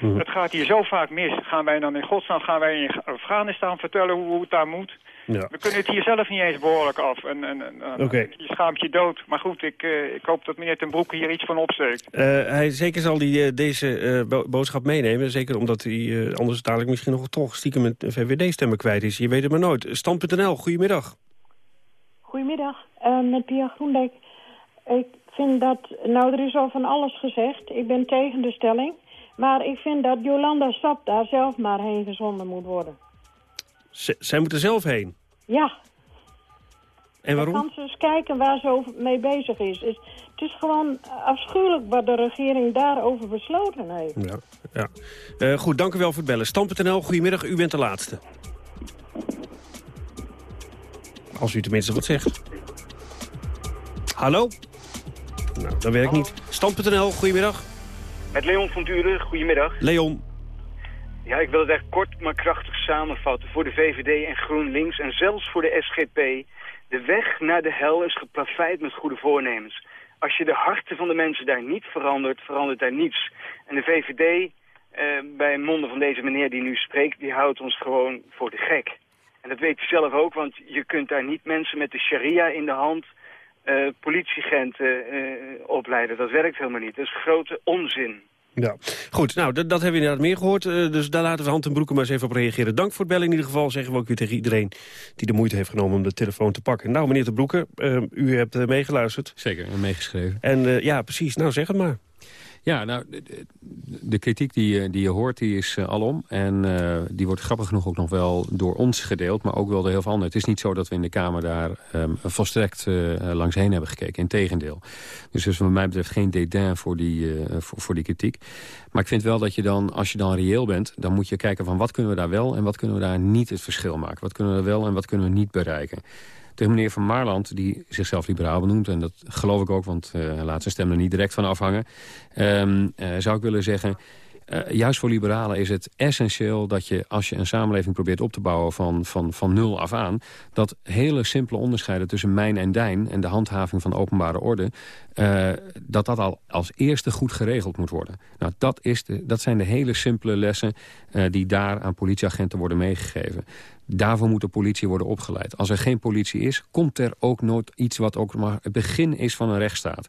Mm. Het gaat hier zo vaak mis. Gaan wij dan in godsnaam, gaan wij in Afghanistan vertellen hoe, hoe het daar moet... Ja. We kunnen het hier zelf niet eens behoorlijk af. En, en, en okay. Je schaamt je dood. Maar goed, ik, uh, ik hoop dat meneer Ten Broeke hier iets van opsteekt. Uh, hij zeker zal hij uh, deze bo boodschap meenemen. Zeker omdat hij anders dadelijk misschien nog toch stiekem een VVD-stemmer kwijt is. Je weet het maar nooit. Stand.nl, goedemiddag. Goedemiddag, met Pia Groendijk. Ik vind dat... Nou, er is al van alles gezegd. Ik ben tegen de stelling. Maar ik vind dat Jolanda Sap daar zelf maar heen gezonden moet worden. Z zij moet er zelf heen. Ja. En waarom? Dan kan ze eens kijken waar ze over mee bezig is. Het, het is gewoon afschuwelijk wat de regering daarover besloten heeft. Ja, ja. Eh, goed, dank u wel voor het bellen. Stam.nl, goedemiddag, u bent de laatste. Als u tenminste wat zegt. Hallo? Nou, dat werkt niet. Stam.nl, goedemiddag. Met Leon van Duren, goedemiddag. Leon. Ja, ik wil het echt kort maar krachtig samenvatten. Voor de VVD en GroenLinks en zelfs voor de SGP... de weg naar de hel is geplaveid met goede voornemens. Als je de harten van de mensen daar niet verandert, verandert daar niets. En de VVD, eh, bij monden van deze meneer die nu spreekt... die houdt ons gewoon voor de gek. En dat weet u zelf ook, want je kunt daar niet mensen met de sharia in de hand... Uh, politiegenten uh, opleiden. Dat werkt helemaal niet. Dat is grote onzin. Ja, goed. Nou, dat, dat hebben we inderdaad meer gehoord. Uh, dus daar laten we Hand en Broeken maar eens even op reageren. Dank voor het bellen in ieder geval. Zeggen we ook weer tegen iedereen die de moeite heeft genomen om de telefoon te pakken. Nou, meneer de Broeken, u hebt meegeluisterd. Zeker, en meegeschreven. En ja, precies. Nou, zeg het maar. Ja, nou, de, kritiek die, die je hoort, die is uh, alom. En uh, die wordt grappig genoeg ook nog wel door ons gedeeld, maar ook wel door heel veel anderen. Het is niet zo dat we in de Kamer daar um, volstrekt uh, langs heen hebben gekeken. Integendeel. Dus dus wat mij betreft geen dédain voor die, voor, die kritiek. Maar ik vind wel dat je dan, als je dan reëel bent... dan moet je kijken van wat kunnen we daar wel en wat kunnen we daar niet het verschil maken. Wat kunnen we wel en wat kunnen we niet bereiken meneer Van Marland, die zichzelf liberaal benoemt... en dat geloof ik ook, want uh, laat zijn stem er niet direct van afhangen... Um, uh, zou ik willen zeggen... Uh, juist voor liberalen is het essentieel dat je, als je een samenleving probeert op te bouwen van, van, van nul af aan, dat hele simpele onderscheiden tussen mijn en dijn en de handhaving van openbare orde, dat dat al als eerste goed geregeld moet worden. Nou, dat, is de, dat zijn de hele simpele lessen die daar aan politieagenten worden meegegeven. Daarvoor moet de politie worden opgeleid. Als er geen politie is, komt er ook nooit iets wat ook maar het begin is van een rechtsstaat.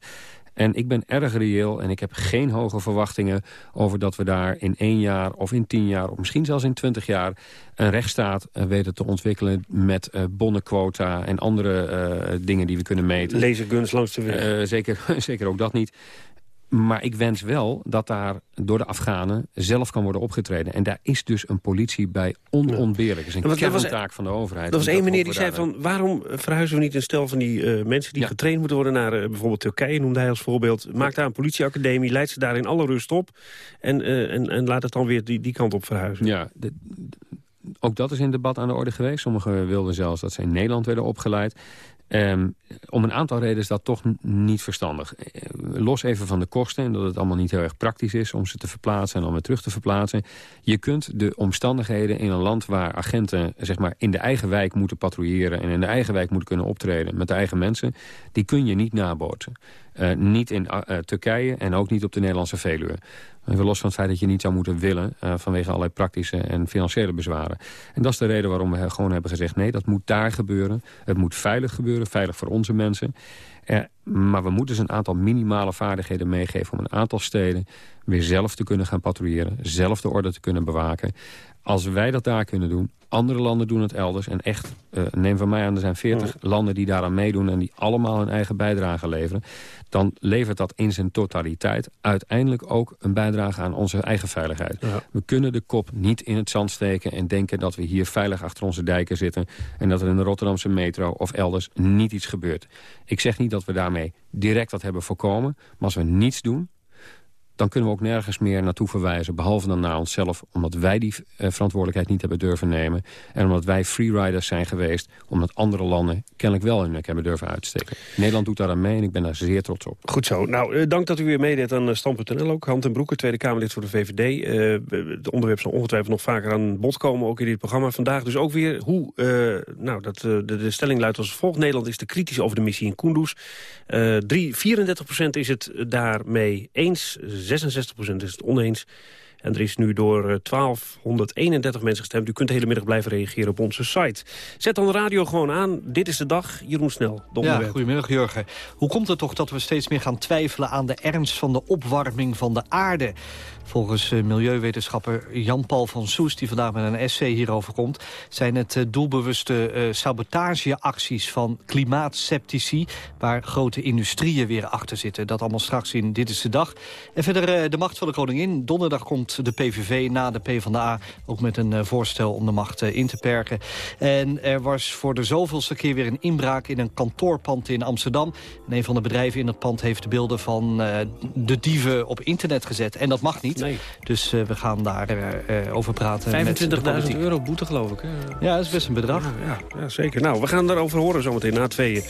En ik ben erg reëel en ik heb geen hoge verwachtingen... over dat we daar in één jaar of in tien jaar... of misschien zelfs in twintig jaar een rechtsstaat uh, weten te ontwikkelen... met uh, bonnenquota en andere uh, dingen die we kunnen meten. Laserguns langs de weg. zeker, (laughs) zeker ook dat niet. Maar ik wens wel dat daar door de Afghanen zelf kan worden opgetreden. En daar is dus een politie bij onontbeerlijk. Dat is een kerntaak van de overheid. Dat was één meneer die zei van... waarom verhuizen we niet een stel van die uh, mensen die ja. getraind moeten worden... naar uh, bijvoorbeeld Turkije, noemde hij als voorbeeld. Maak daar een politieacademie, leidt ze daar in alle rust op... en, uh, en, en laat het dan weer die, die kant op verhuizen. Ja, de, ook dat is in debat aan de orde geweest. Sommigen wilden zelfs dat ze in Nederland werden opgeleid. Um, om een aantal redenen is dat toch niet verstandig. Los even van de kosten en dat het allemaal niet heel erg praktisch is... om ze te verplaatsen en dan weer terug te verplaatsen. Je kunt de omstandigheden in een land waar agenten zeg maar, in de eigen wijk moeten patrouilleren... en in de eigen wijk moeten kunnen optreden met de eigen mensen... die kun je niet nabootsen. Uh, niet in uh, Turkije en ook niet op de Nederlandse Veluwe. Even los van het feit dat je niet zou moeten willen... Vanwege allerlei praktische en financiële bezwaren. En dat is de reden waarom we gewoon hebben gezegd... nee, dat moet daar gebeuren. Het moet veilig gebeuren, veilig voor onze mensen. Maar we moeten ze een aantal minimale vaardigheden meegeven... om een aantal steden weer zelf te kunnen gaan patrouilleren... zelf de orde te kunnen bewaken. Als wij dat daar kunnen doen, andere landen doen het elders. En echt, uh, neem van mij aan, er zijn 40 ja. landen die daaraan meedoen... en die allemaal hun eigen bijdrage leveren. Dan levert dat in zijn totaliteit uiteindelijk ook een bijdrage aan onze eigen veiligheid. Ja. We kunnen de kop niet in het zand steken en denken dat we hier veilig achter onze dijken zitten... en dat er in de Rotterdamse metro of elders niet iets gebeurt. Ik zeg niet dat we daarmee direct wat hebben voorkomen, maar als we niets doen dan kunnen we ook nergens meer naartoe verwijzen... behalve dan naar onszelf, omdat wij die uh, verantwoordelijkheid niet hebben durven nemen... en omdat wij freeriders zijn geweest... omdat andere landen kennelijk wel hun nek hebben durven uitsteken. Nederland doet daar aan mee en ik ben daar zeer trots op. Goed zo. Nou, uh, dank dat u weer meedeed aan uh, Stand.nl ook. Hand en Broeke, Tweede Kamerlid voor de VVD. Het onderwerp zal ongetwijfeld nog vaker aan bod komen, ook in dit programma. Vandaag dus ook weer hoe... nou, dat, de, de, stelling luidt als volgt. Nederland is te kritisch over de missie in Kunduz. 3, 34% is het daarmee eens... 66% is het oneens. En er is nu door eh, 1231 mensen gestemd. U kunt de hele middag blijven reageren op onze site. Zet dan de radio gewoon aan. Dit is de dag. Jeroen Snel, de Ja, onderwerp. goedemiddag Jurgen. Hoe komt het toch dat we steeds meer gaan twijfelen aan de ernst van de opwarming van de aarde? Volgens eh, milieuwetenschapper Jan-Paul van Soest, die vandaag met een essay hierover komt... zijn het eh, doelbewuste eh, sabotageacties van klimaatseptici... waar grote industrieën weer achter zitten. Dat allemaal straks in Dit is de Dag. En verder eh, de macht van de koningin. Donderdag komt de PVV na de PvdA ook met een eh, voorstel om de macht eh, in te perken. En er was voor de zoveelste keer weer een inbraak in een kantoorpand in Amsterdam. En een van de bedrijven in dat pand heeft de beelden van eh, de dieven op internet gezet. En dat mag niet. Dus we gaan daar eh, over praten. met de 25.000 politiek. euro boete, geloof ik. Hè? Ja, dat is best een bedrag. Ja, ja, zeker. Nou, we gaan daarover horen zometeen na tweeën.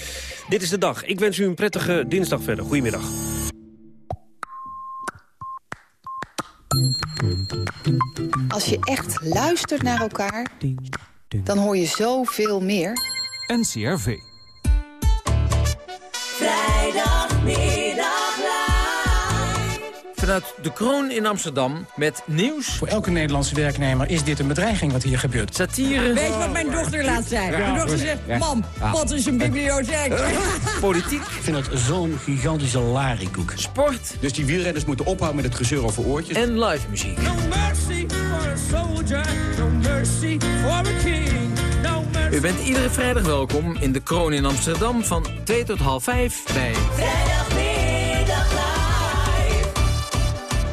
Dit is de dag. Ik wens u een prettige dinsdag verder. Goedemiddag. Als je echt luistert naar elkaar, dan hoor je zoveel meer. NCRV. Vrijdagmiddag Vanuit de Kroon in Amsterdam met nieuws. Voor elke Nederlandse werknemer is dit een bedreiging wat hier gebeurt. Satire. Weet je wat mijn dochter laat zei? Ja. Mijn dochter zegt, Ja. mam, Ja. wat is een bibliotheek? Politiek. Ik vind het zo'n gigantische larikoek. Sport. Dus die wielrenners moeten ophouden met het gezeur over oortjes. En live muziek. No mercy for a soldier, no mercy for a king. No mercy. U bent iedere vrijdag welkom in de Kroon in Amsterdam van 2 tot half 5 bij...